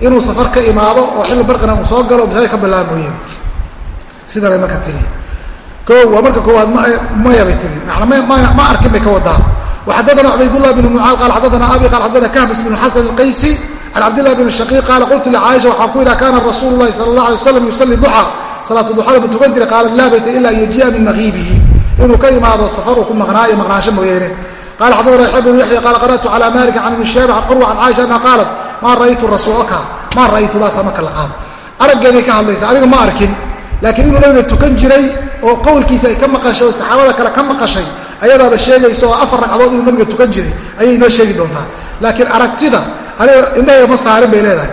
inuu safar ka imaado oo xilli barqina uu soo galo masaajid ka bilaaba mooyeen sidaa bay marka tiri o waa marka koowaad maya bay tiri ma arkin bay ka wadaa waxadana cubaydullah bn mucaad qaal xadana abi qaal xadana kahbis bn xasan alqaysi can cabdillahi bn shaqiiq qaala qultu licaaisha waxaan ku yidhaha kaana rasuulu lahi sala allah alay waslam yusalli duxa salaatu duxada ma tukan jiray qaalat laa bayta ila an yaji'a min maqiibihi inuu ka imaado safar uu ku maqnaa iyo maqnaansho mooyeene qala xadana yaxya bnu yaxya qaala qara'tu cala malika can ibni shihaab can curwa can caaisha anha qaalat maa ra'aytu rasuulaka maa ra'aytudaasaa marka la qaado araggeeday ka hadlaysa aniga ma arkin laakiin inuu nabiga tukan jiray oo qowlkiisa ay ka maqashay oo saxaabada kale ka maqashay ayadaaba sheegaysa oo afar ragcadood inuu nabiga tukan jiray ayay inoo sheegi doontaa. Laakiin aragtida aniga indhaheega ma saarin bay leedahay.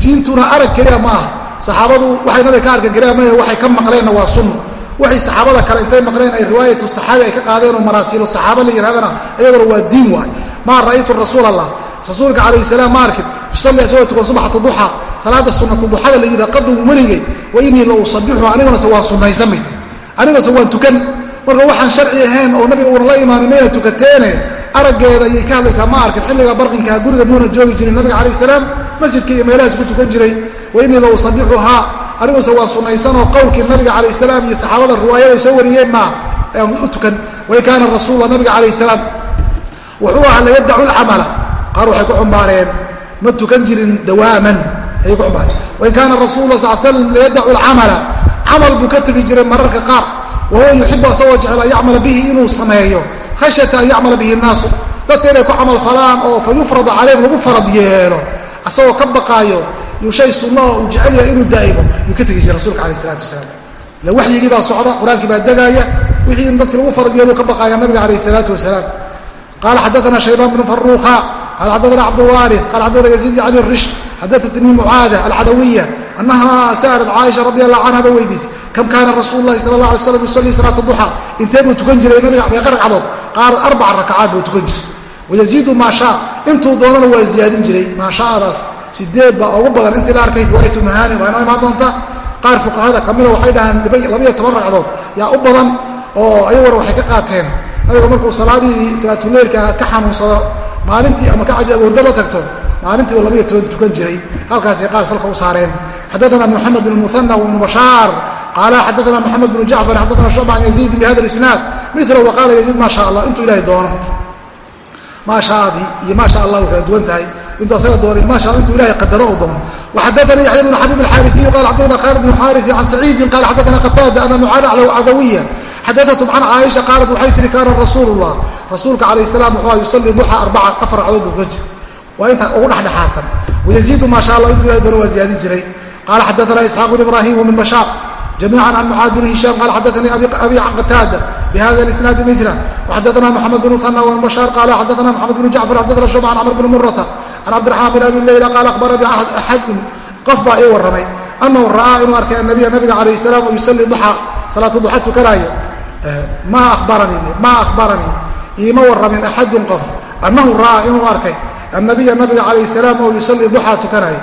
Diintuna arag keliya ma aha. Saxaabadu waxay nabiga ka arkan keliya waxay ka maqleenna waa sunno waxay saxaabada kale intay maqleen ay riwaayatu saxaabi ay ka qaadeen oo saxaaba la yidhahdana iyaduna waa diin waay. Maa ra'aytu rasuul allah rasuulka calayhi salaam ma arkin yusalli asagoo tukan subaxatu duxa salaada sunnatu duxada la yidhaha qadum weligay wa inii la usabixu anigunase waa sunnaysan bay anigase waan tukan marka waxaan sharci ahayn oo nabiga uuna la imaanin mayna tukateene araggeeda ayay ka hadlaysaa ma arkin xilliga barqinkaa guriga muuna joogi jirin nabiga calayh salaam masjidka iyo meelahaas ku tukan jiray wa inii la usabixuhaa aniguse waa sunnaysanoo qowlkii nabiga calayh salaam iyo saxaabada riwaayaday soo wariyeen maa u tukan wain kaana rasuula nabiga calayh salaam. Wuxuu ahaa layadacu lcamala qaar waxay ku xumbaareen ma tukan jirin dawaaman ayay ku xumbaareen wain kaana rasuula sal slam layadacu lcamala camal buu ka tegi jiray mararka qaar wahuwa yuxibu asagoo jecel an yacmala bihi inuu sameeyo khashyata an yacmala bihi nnaasu dadka inay ku camal falaan oo fa calayhim lagu farad yeelo asagoo ka baqaayo yuu shay uu jecel yahay inuu daa'imo yuu ka tegi rasuulka alayh isalaatu wasalaam ila waxyigii baa socda qur'aankii baa degaaya wixii in dadki lagu farad yeeluu ka baqaaya nabiga calayh isalaatu wasalaam qaala xadaana shaybaan bnu faruuqa qala xaddaana cabdulwaarif qala xaddaana yaziid yacni rish xadaatni mucaada alcadawiya annaha sa'alat caaisha radi allahu canha ba weydiisay kam kaana rasuulu lahi sala allah alay slam yusallii salaata duxa intee buu tukan jiray nabiga meeqa ragcadood qaalat arbaca rakacaad buu tukan jiray wayaziidu maa shaa intuu doonana waa ziyaadin jiray maashaadaas sideed baa ugu badan intii la arkay riwaayatu mahani waa inoo imaan doonta qaar fuqahada kamida waxay dhahaan labayo toban ragcadood yaa u badan oo ayaguna waxay ka qaateen nabiga markuu salaadii salaatuleylka ka xanuunsado maalintii ama kacadi abuurda la tagto maalintiiba labaiyo toban tukan jiray halkaasay qaar salka u saareen. Xadaana moxamed bn muhana wibnu bashaar. Qaala xadaana moxamed bnu jacfar xadaana shucba can yaziid bihada isnaad mila waqaala yaziid maa allah intuu ilahay doono. Maashaadii iyo maasha allah kala duwan tahay. Intuu asaga doonay maasha intuu ilahay qadaro u doono. Waxadaana yaxya bnu xabib alxaariiyu qala xadaana khaalid bnu xaari can saciidin qala xadaana qataada ana mucaada cadawiya xadatum can caaisha qaalat waxay tihi kaana rasuulu llah rasuulka calayh salaam wuxuu yusalii duxa arbaca afar ragcadood buu waa inta ugu dhexdhexaadsan. Wayaziidu maa sha allah intuu ilahay doono waa ziyaadin jiray. Qala xadaana isxaaq bn ibrahim wmin bashaar. Jamiica can mucaad bn hishaam qala xadaanii abi qataada bhada isnaadi mila waxadaana moxamed bn muhana wbn bashaar qala xadaana moxamed bn jacfar xadaana shuba can camr bn murata can cabdiraxmaan bin abi leyla qaala akhbaranii axadun. Qof baa ii warramay. Anahu ra'aa inuu arkay annabiya nabiga calayh salaam oo yusalli duxa salaatu duxa tukanaayo maa abaranii maa akhbaranii? Iima warramin axadun qof. Annahu ra'aa inuu arkay annabiya nabiga calayh salaam oo yusalli duxa tukanaayo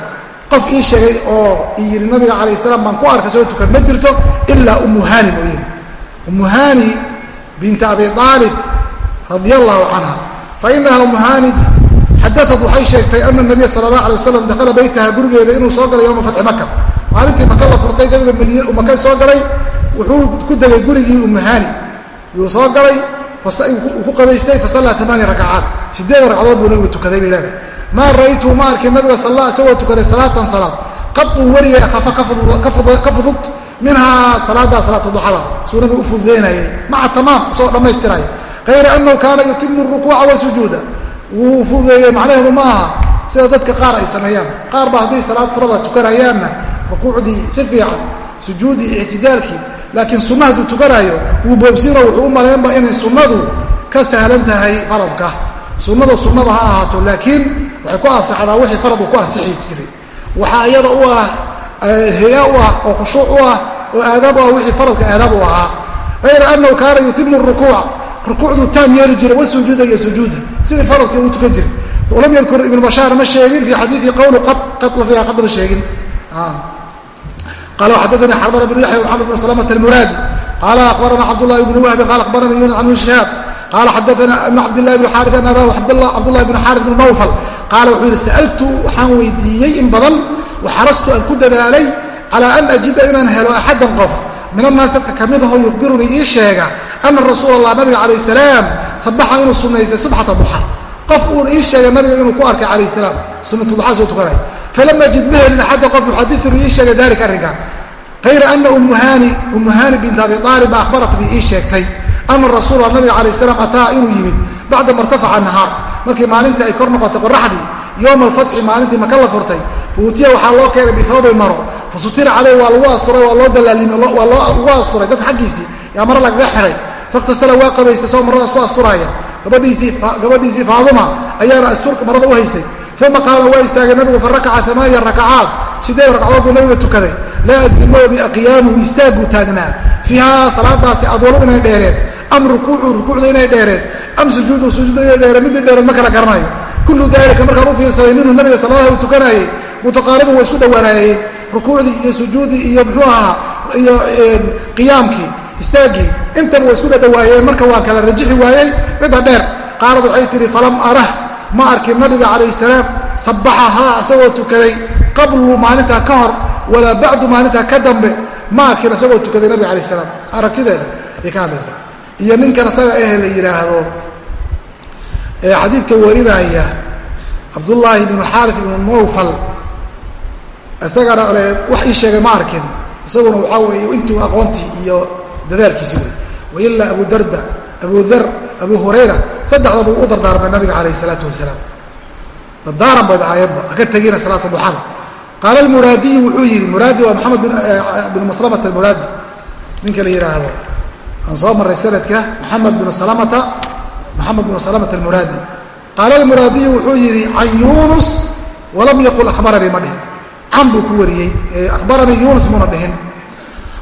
qof ii sheegay oo yidhi nabiga calayh salaam baan ku arkay soo tukan ma jirto? Ilaa ummu hani mooyeen ummu hani binta abi aalib radia allahu canha fa inaha ummu xadaad waxay sheegtay ana nabiya sala allah alay wasalam dakhala baytaha gurigeeda inuu soo galay yowma fatxi maka maalintii maka la furtay nabiga maka soo galay wuxuu ku degay gurigii umahani yuu soo galay ku qabaystay fasallaa amaani rakacaat sideed ragcadood buu nabiga tukaday bay leedahay maa ra'aytuu ma arkin nabiga salla isagoo tukaday salaatan salaad. Qad uu werigay akhafa ka fudud minhaa salaadaa salaatu duxada suu nabiga u fududeynayay. Maca tamaam isagoo dhammaystiraya kayra annahu kaana yutimu rukuuca wasujuuda wuu fududeeyey macnaheedu ma aha sida dadka qaar ay sameeyaan. Qaar ba salaad farada tukanayaanna rukuucdii si fiican sujuudii ictidaalkii laakiin sunna hadduu wuu boobsino wuxuu u malaynba inay sunnadu ka sahlan tahay faradka. Sunnada ha ahaato laakiin waxay ku ansixdaa wixii faradu ku ansixi jiray. Waxaa iyada u ah heya u ah oo khushuuc u ah oo aadaab u ah wixii faradka aadaab u ahaa. Hayra annahu kaana yutimu rukuuca rukuucduu taam yeeli jiray wasujuuda iyo sujuuda. Sidii faradkii uu tukan jiray. Lam yadkur ibnu bashaar ma sheegin fii xadiii qowlu qad lafiha qad ma qala xadanii xarbana bn yaxya maxamed bn salamة almuraadi qala akhbarana cabdulahi bn wahbi qala akhbaranii yunus an bn shihaab qala xadaana ibn cabdillahi bn xaari an abahu cabdullahi bn xaari bn nawfal qaala wuxuu yihi sa'altu waxaan weydiiyey in badan waxarastu aan ku dadaalay calaa an ajida inaan helo axadan qof min annaas dadka ka mid aho yukhbirunii ii sheega ana rasuula allah nabiga calayh salaam sabaxa inuu sunaystay subxata duxa qof uun ii sheegay nabiga inuu ku arkay calayh salaam sunatu duxaa soo tukanay falam ajid ma helin axadda qof yuxadiuni ii sheegay daalika arrinkaa kayra ana ummuhani ummuhani bint abi aalib ba akhbaratnii ii sheegtay ana rasuula nabiga calayh salaam ataa inuu yimid bacda ma irtafaca nahaar markii maalintii ay kor noqotay qoraxdii yowma alfatxi maalintii maka la furtay fuutiya waxaa loo keenay bihoobay maro fa sutira caleyh waa lagu asturay waa loo dalaalimi waa lagu asturay dadka xaggiisii yaa maro lagaga xihay fakhtasala waa qabaystay soo maradaas ku asturaaya gabadhiisii faaduma ayaana asturka marada u haysay uma qaama waa istaagay nabigu fa rakaca amaaniya rakacaat sideed ragcadood buu nabiga tukaday? Laa adri moogi aqiyaamuhu istaaguu taagnaa fiiha salaadaasi adwalo inay dheereed am rukuucu rukuucda inay dheereed am sujuudu sujuuda inay dheereed midii dheereed ma kala garanayo. Kullu dalika markaan u fiirsaday minhu nabiga sallallahu u tukanaayey mutaqaaribun waa isku dhowaanaayeen rukuucdii iyo sujuudii iyo muxuu ahaa iyo qiyaamkii istaaggii intaba waa isku dhadhawaayeen. Marka waan kala rajixi waayey midda dheer qaalad waxay tihi falam arah ma arkin nabiga calayh salaam sabaxahaa isagoo tukaday qablu maalintaa ka hor walaa bacdu maalintaa ka dambe ma arkin isagoo tukaday nabiga calayh salaam. Aragtideeda ay ka hadlaysaa iyo ninkan isaga eh la yidhaahdo ee xadiidka warinaya cabdullaahi bnu xaarif ibnu nawfal isagana wax ii sheegay ma arkin. Isaguna waxaa weeye intuu aqoontii iyo dadaalkiisi wey wailaa abu darda abu dar abu hurayra saddexdaba uu u dardaarmay nabiga calayh isalaatu wasalaam. Dardaaran bay aayadba haka tegina salaata duxada. Qaala almuraadiyu wuxuu yidhi muraadi waa maxamed bin maslamata almuraadi. Ninka la yidhaahdo aan soo marray sanadka maxamed binu salamata maxamed binu salamata almuraadi. Qaala almuraadiyu wuxuu yidhi can yuunus walam yaqul ahbaranii ma dhihin. Can buu ku wariyey ahbaranii yuunus muna dhihin.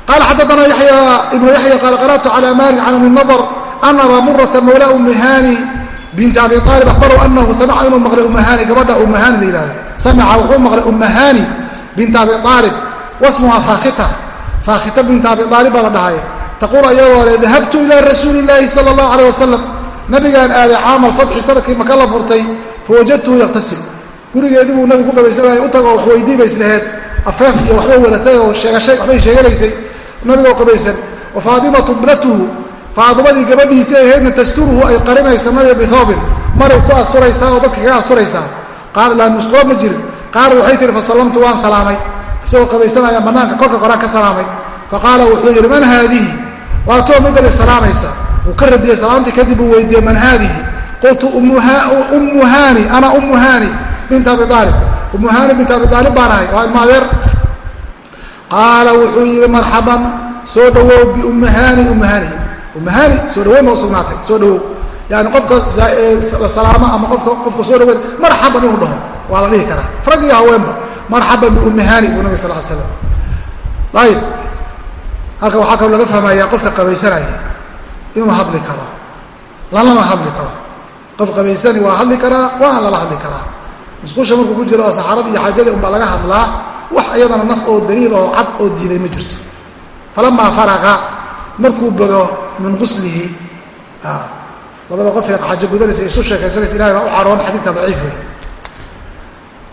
Qala xadaana yaya ibnu yaxya qaala qara'tu cala malik can abi nadr ana abaa murata mawla umihani binti abi aalib ahbaru anahu samica inuu maqlay umahani gabadha umahani la yihahdo samica wuxuu maqlay umahani binti abi aalib wasmuha faakita faakita binti abi aalib baa la dhahay taquul ayadoo le dahabtu ila rasuuli illaahi sala allahu aleyh wasalam nabigaan aaday caama alfatxi sannadkii maka la furtay fawajadtuhu yaktasil gurigeedii buu nabigu ku qabaysanaya u tago wax weydii bay isleheed afeef iyo waxbay wadatay oo sheegashay waxbay sheeganaysay nabigoo qabaysan wa faatimatu ibnatuhu faadimadii gabadhiisii ahaydna tasturuhu ay qarinaysa nabiga bihoobin maray ku asturaysaa oo dadka kaga asturaysaa qaal laan musqoo ma jirin. Qaalad waxay tihi fasallamtu waan salaamay. Isagoo qabaysanaya bannaanka korka koraan ka salaamay. Faqaala wuxuu yidhi man haadihi? Waatoo midali salaamaysa wuu ka radiyey salaamtii kadib uu weydiiyey man haadihi? Qultu ummu haani ana ummu haani bint abi aalib ummu haani bint abi aalib baan ahay. Waa ilma qaala wuxuu yidhi marxaban soo dhawow biummahaani ummahaanihi ummahaani soo dhaweyn baa usugnaatay soo dhawow. Yani qofka la salaamo ama qofka qofka soo dhaweyn marxaban inuu dhaho. Waa la dhihi karaa. Rag iyo haweenba marxaban biummahaani buu nabig sal l ayib halka waxaa kaloo laga fahmaya qofka qabaysanaya inuu hadli karo. Lalama hadli karo. Qof qabaysani waa hadli karaa waana lala hadli karaa. Musqusha markuu ku jiro oo iyo xaajadii unbaa laga hadlaa wax iyadana nas oo daliil oo cad oo diiday ma jirto. Falamaa faraqa markuu bogo min quslihi labada qof ee xaajo gudanaysa isu sheekaysanaysa ilahay baa u caroon xadiidka daciif wey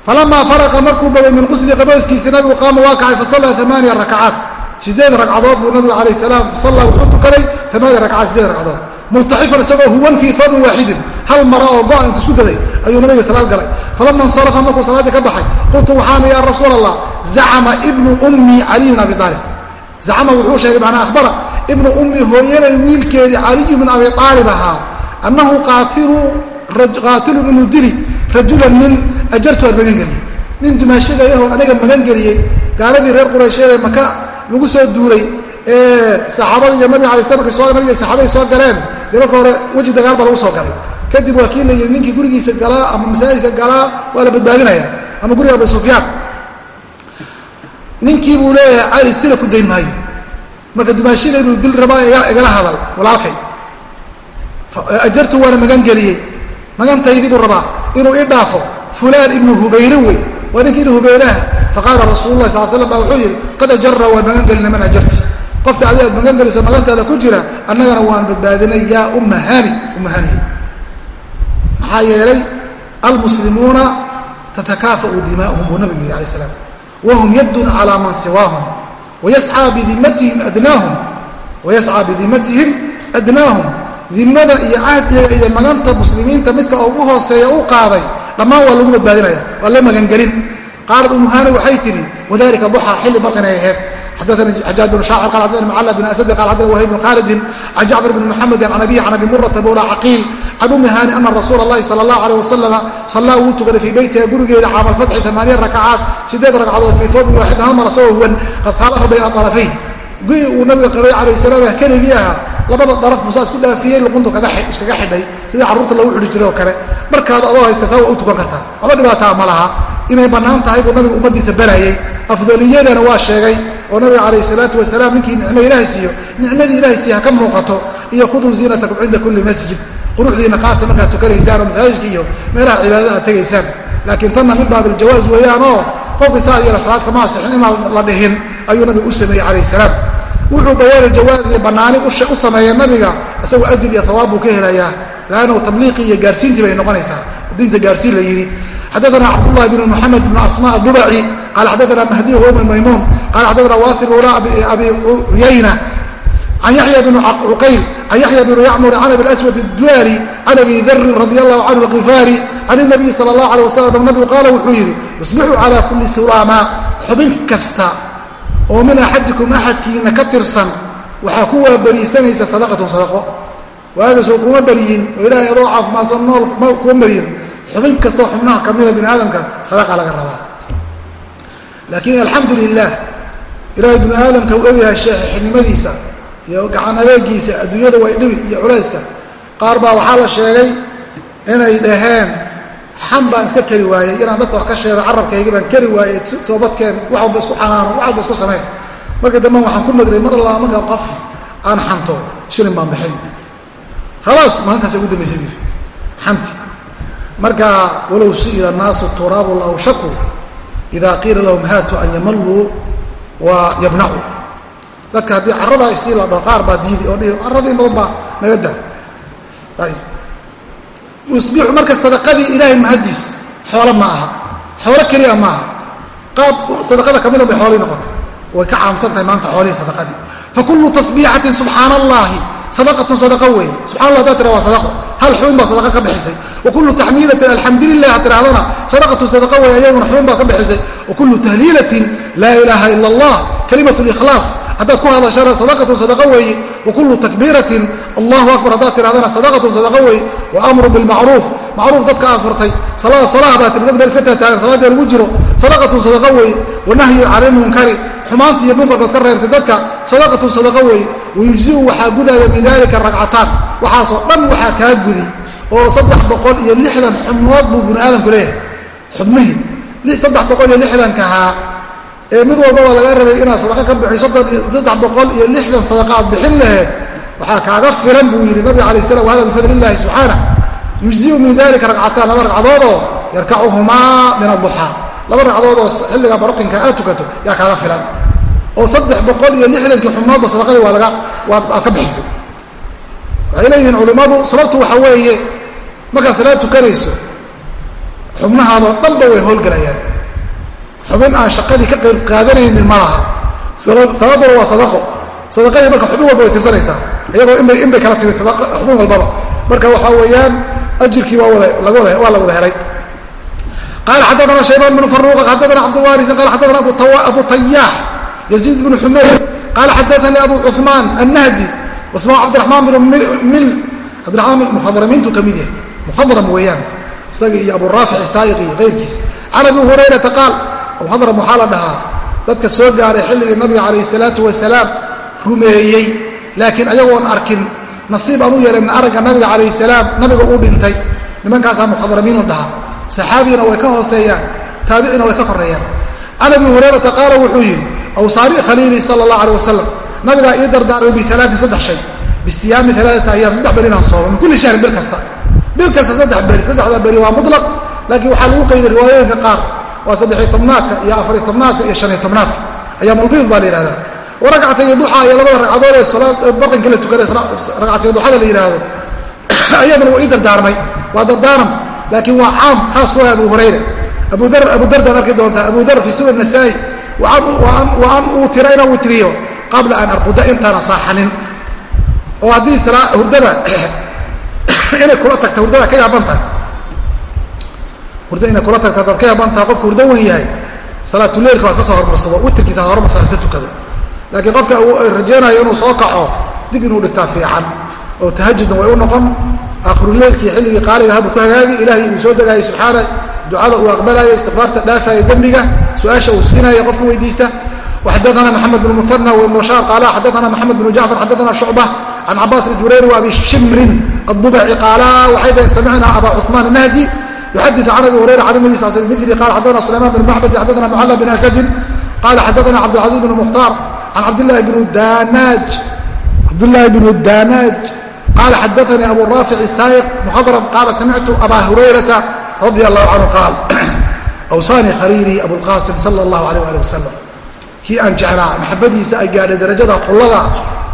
falamaa faraqa markuu bogay min qusli qabayskiisi nabigu qaama waa kacay fasallaa amaaniya rakacaat sideed ragcadood buu nabigu calayh salaam fasallaa wuxuu tukaday amaaniya rakacaat sideed ragcadood multaxifan isagoo huwan fii toobin waaxidin hal mara oo go-a intu isku daday ayuu nabiga salaad galay. Falama insarafa markuu salaaddii ka baxay qultu waxaana yaa rasuul allah zacama ibnu ummi caliy abi aalib zacama wuxuu sheegay macnaa ahbara ibnu ummi hooyaday wiilkeedii caliyu bin abi aalib ahaa annahu qaatilun inuu dili rajulan nin ajartu aan magan geliyey. Nin dumaashadayahoo aniga magan geliyey gaaladii reer quraysheed ee maka lagu soo duulay ee saxaabada iyo nabiga alay soo nabiga saxaabadii soo galeen. Dee marka hore weji dagaal baa lagu soo galay. Kadib waa kii la yidhi ninkii gurigiisa galaa ama masaajidka galaa waa la badbaadinaya ama guriga abu sufyaan. Ninkii buu leeyahay cali sila ku dayn maayo marka dumaashida inuu dil rabaa igala hadal walaalkay. Ajartu waana magan geliyey. Magantaydii buu rabaa inuu ii dhaafo fulaan ibnu hubayre wey waa ninkii ina hubayraha. Faqaala rasuulu sal slam baa wuxuu yidhi qad ajarna waan magan gelina man ajarti. Qofka adi aad magan geliso magantaada ku jira annagana waan badbaadinay yaa umma hani maxaa yeelay almuslimuuna tatakaafa'u dimaa'uhum buu nabigu yidhi alay slam wahum yaddun calaa man siwaahum wayascaa bidimatihim adnaahum wayascaa bidimatihim adnaahum dimada iyo cahdiga iyo maganta muslimiinta midka ugu hooseeya u qaaday dhammaan waa lagu badbaadinaya waa la magangelin. Qaalad umuhani waxay tidhi wadalika duxa xilli baqinay aheyd xadaani xajaaj bn shaacir qal xadana mucala bn asadi qal xadana wahayb bn khaalidin can jacfar bn muxamedi can abihi can abi murata mawla caqiil can ummi haani ana rasuula allahi sala allahu aleyh wasalama sallaa wuu tukaday fii beytiha gurigeeda caama alfatxi amaaniya rakacaat siddeed ragcadood fii hoobin waaxidin hal mar asagoo huwan qad khaalafa bayna darafay gii uu nabiga qabay calayh salaam ah keligii ahaa labada daraf musaa isku dhaafiyey luquntu iskaga xidhay sidii carruurta lagu xidhi jiray oo kale markaad adoo haysta saa waa u tukan kartaa ama dhibaataa ma laha inay bannaan tahay buu nabigu ummaddiisa barayey afdaliyadana waa sheegay oo nabiga calayh salaatu wasalaam ninkii nicmo ilaahay siiyo nicmadii ilahay siiya ha ka muuqato iyo khuduu ziinatakum cinda kulli masjid. Quruxdiina qaata markaad tukanaysaan oo masaajidka iyo meelaha cibaadada aad tegaysaan. Laakiin tanna min baabiljawaas weeyaanoo qofkii saa iyo salaad kama asixin inaan la dhihin ayuu nabigu u sameeyey calayh salaam. Wuxuu bayaana jawaasi bannaani u sameeya nabiga isagoo ajir iyo hawaab buu ka helayaa. Laannahu tabliiqii iyo gaarsiintii bay noqonaysaa. Diinta gaarsiin la yidhi. Xadaana cabdullahi bn muxamed bn asma adubaci qaala xadaana mahdi huwa maymuun qala xadaana waasir wla abi cuyayna can yaxya bn cuqayl can yaxya bn yacmur can abi aswad duali can abi darin radi allahu canhu alkifaari can nabiy sala allah alay wasalam nabigu qaala wuxuu yidhi yusbixu cala kulli sulaama xubin kasta oo min axadikum axadkiina ka tirsan waxaa ku waaberiisanaysa sadaqatun sadaqo waagasoo kuma beriyin oo ilaahay adoo caafimaadsan nool ma kuma beriyin xubin kastoo xubnaha ka mida bini aadamka sadaqa laga rabaa laakiin alxamdu lilah ilaahay bini aadamka uu ogyahay sheexixnimadiisa iyo gacan adeegiisa adduunyada way dhibi iyo culayska. Qaar baa waxaa la sheegay inay dhaheen xam baan iska keri waayey inaan dadka wax ka sheego carabkayga baan keri waayey toobadkeen wax walba isku xanaano wax walba isku sameyn. Markii dambe waxaan ku nadray mar allaa marka qof aan xanto shilin baan bixin khalaas maalintaas ugu dambaysa yiri xanti. Marka walow su'ila naasu turaabu law shaku ida qiila lahum haatu an yamaluu wa yabnacu. Dadka haddii carradaa isii la dhaho qaar baa diidi oo dhihi carradii badan baa naga daa. Yusbixu marka sadaqadii ilaahay mahadiis xoolo ma aha. Xoolo keliya ma aha. Qaab sadaqada kamida bay xoolihii noqotay. Way ka caamsan tahay maanta xoolihii sadaqadii. Fa kullu tasbiixatin subxaana allaahi sadaqatun sadaqa weeye subxana allah hadaa tira waa sadaqo. Hal xuun baa sadaqa ka bixisay. Wa kullu taxmiidatin alxamdu lilah had tirahdana sadaqatun sadaqa weeye ayaduna xuun baa ka bixisay. Wa kullu tahliilatin laa ilaaha ila allah kalimat likhlaas haddaad ku hadashana sadaqatun sadaqa weeye wa kullu takbiiratin allahu akbar haddaad tirahdana sadaqatun sadaqa weeye wa amru bilmacruuf macruuf dadka aad furtay salaada salaha baa tiri dad meel iska taataagan salaadii lagu jiro. Sadaqatun sadaqa weeye wa nahyu cani lmunkari xumaanta iyo munkarkood ka reebtay dadka sadaqatun sadaqa weeye wayujziu waxaa gudaya min dalika ragcataan waxaasoo dhan waxaa kaa gudi oo saddex boqol iyo lixdan xubnood buu bini aadamku leeyahay xubnihii saddex boqol iyo lixdankahaa ee mid walbaba laga rabay inaad sadaqa ka bixiso saddex boqol iyo lixdan sadaqa aad bixin laheed waxaa kaaga filan buu yidhi nabiga alay slam wahada min fadli illahi subxaana yujziu min dalika ragcataan laba ragcadoodoo yarkacuhumaa min aduxaa laba ragcadoodoo xilliga barqinka aad tukato yaa kaaga filan oo saddex boqol iyo lixdankii xubnoodba sadaqadii waa laga aad ka bixisay. Waxay leeyihiin culimmadu sababtu waxa weeye markaad salaad tukanayso xubnahaadoo dhanba way howlgelayaan xubin aan shaqadii ka qayb qaadanaynin ma laha. Salaaduna waa sadaqo. Sadaqadii marka xubin walba way tirsanaysaa iyadoo inbay in kala tiri xubin walbaba. Marka waxaa weeyaan ajirkii waa waa la wada helay. Qala xaddaana shaybaan bnu faruuq xaddaana cabdulwaariin qala xaddaana abu xumayr qala xaddaanii abu cuثmaan annahdi wasma cabdiraxmaan bnu mil cabdiramaan muhadramiintu ka mid yahay. Muhadram weeyaan. Isaga iyo abu raafic saayiq iyo keyrkiis can abi hurayrata qaal muhadram waxaa la dhahaa dadka soo gaaray xilligii nabiga calayh salaatu wasalaam rumeeyey laakiin ayagoon arkin nasiib aan u yeelan aragga nabiga calayh salaam nabiga uu dhintay. Nimankaasaa muhadramiin la dhahaa. Saxaabigina way ka hooseeyaan taabicina way ka koreeyaan can abi hurayrata qaala wuxuu yidhi awsaani khaliili sala allah aleh wasalam nabigaa ii dardaarmay bialaatin saddex shay bisiyaami alaaata ayaam saddex beri inaan soomo min kulli shahrin bil kasta bil kasta saddex beri saddexda beri waa mutlaq laakiin waxaa lagu qayday riwaayooyinka qaar waa saddexiy tobnaadka iyo afariy tobnaadka iyo shaniy tobnaadka ayaamulbiid baa la yihahdaa waragcatay duxa iyo labada ragcadood ee salaad barqanka la tukada ragcatay duxada la yidhaahdo ayaduna waa ii dardaarmay waa dardaaran laakiin waa caam khaas ku ah abu hurayra abudar abudardaan arki doontaa abu dar fi sunan nasaa-i wa an uutira inaan witriyo qabla an arquda intaana saaxanin. Oo haddii hurdada *coughs* inay kula tagta hurdada ka yaabantahay hurda inay kula tagta hadaad ka yaabantaha qofku hurdo wen yahay. Salaatuleilka waa iska hormarsado witrkiisa hormarsaa iska tukado. Laakiin qofka rajaynayo inuu soo kaco dib inuu dhigtaa fiican. Oo tahajudna way u noqon. Aakhiruleilkii xilligii qaaliga habuu ku hagaagi ilaahay uu soo degaayay subxaana ducada uu aqbalaayo istikfaarta dhaafaya dembiga su'aasha uu siinaya qofka weydiista. waxadaana maxamed bn muana wibn bashaar qaala xadaana maxamed bn jacfar xadaana shucba can cabaas bn jurayr wa abi shimrin addubaci qaala waxay dhaheen samicnaa aba cuثmaan nahdi yuxadiث can abi hurayra can nabi sal sl mili qala xadana sulayman bn macbadi xadana mucala bn asadin qala xadana cabdilcaziz bn mukhtaar can cabdilahi bn danaaj cabdillaahi bn danaaj qala xadaanii abu raafic saayiq mukhadram qaala samictu aba hurayrata radi allahu canhu qaal awsaanii khaliilii abulqaasim sala allahu alayh ali wasalam kii aan jeclaa maxabadiisa ay gaadhay darajada qullada.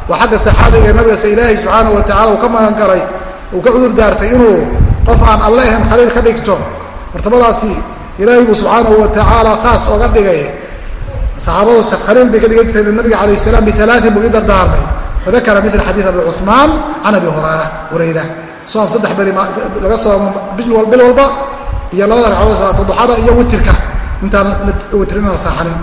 Waa xagga saxaabiga ee nabigase ilaahay subxaana wa tacala uu ka magan galay uu ka cudur daartay inuu qof aan alle ahayn khaliil ka dhigto. Martabadaasi ilaahay buu subxaanahu wa tacaala khaas oga dhigay. Saxaabadu khaliil bay ka dhigan jireen nabiga calayh salaam bialaatin buu ii dardaarmay. Fadakara mila xadiid abi cuثmaan can abi hurayra soom saddex beri laga soomo bil walba iyo labada ragcadood salaata duxada iyo witirka intaan witrina la saaxanin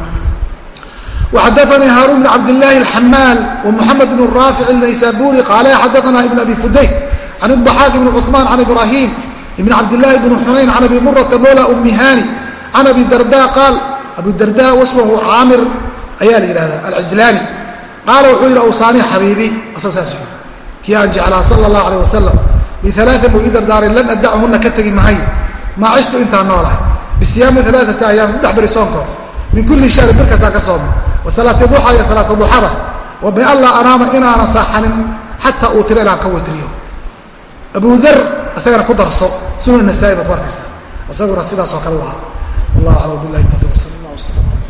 وxadثnي hاrون بن cabdاللahi الحmاl ومحamed بن rاafic النaysaburi qaala xadثna iبn abi fuday عan الضحاaq بن cثman عan ibrahim بn cabdالlahi بن xunayn عan abi murata mawla umihani عan abi darda qaal abu darda wasmhu caamir ayaa la yihahda alcijlaani qaala wuxuu yidhi awsaani xabiibi kii aan jeclaa sala اllah alيه wasalam bialaain buu ii dardaaray lan adacahunna ka tegi mahay maa cishtu intaan noolahay bisiyaami alaaata ayaam saddex beri soonkood min kulli shahrin bil kastaa ka soomo wa salaati duxa iyo salaata duxada wa bi an laa anaama saaxanin xataa uu tiro ilaan ka witriyo abu isagana ku darso sunan nasaa-i baad ku arkaysaa isaguna sidaas oo kale u ahaa aclam bilahi tawfiq sal ala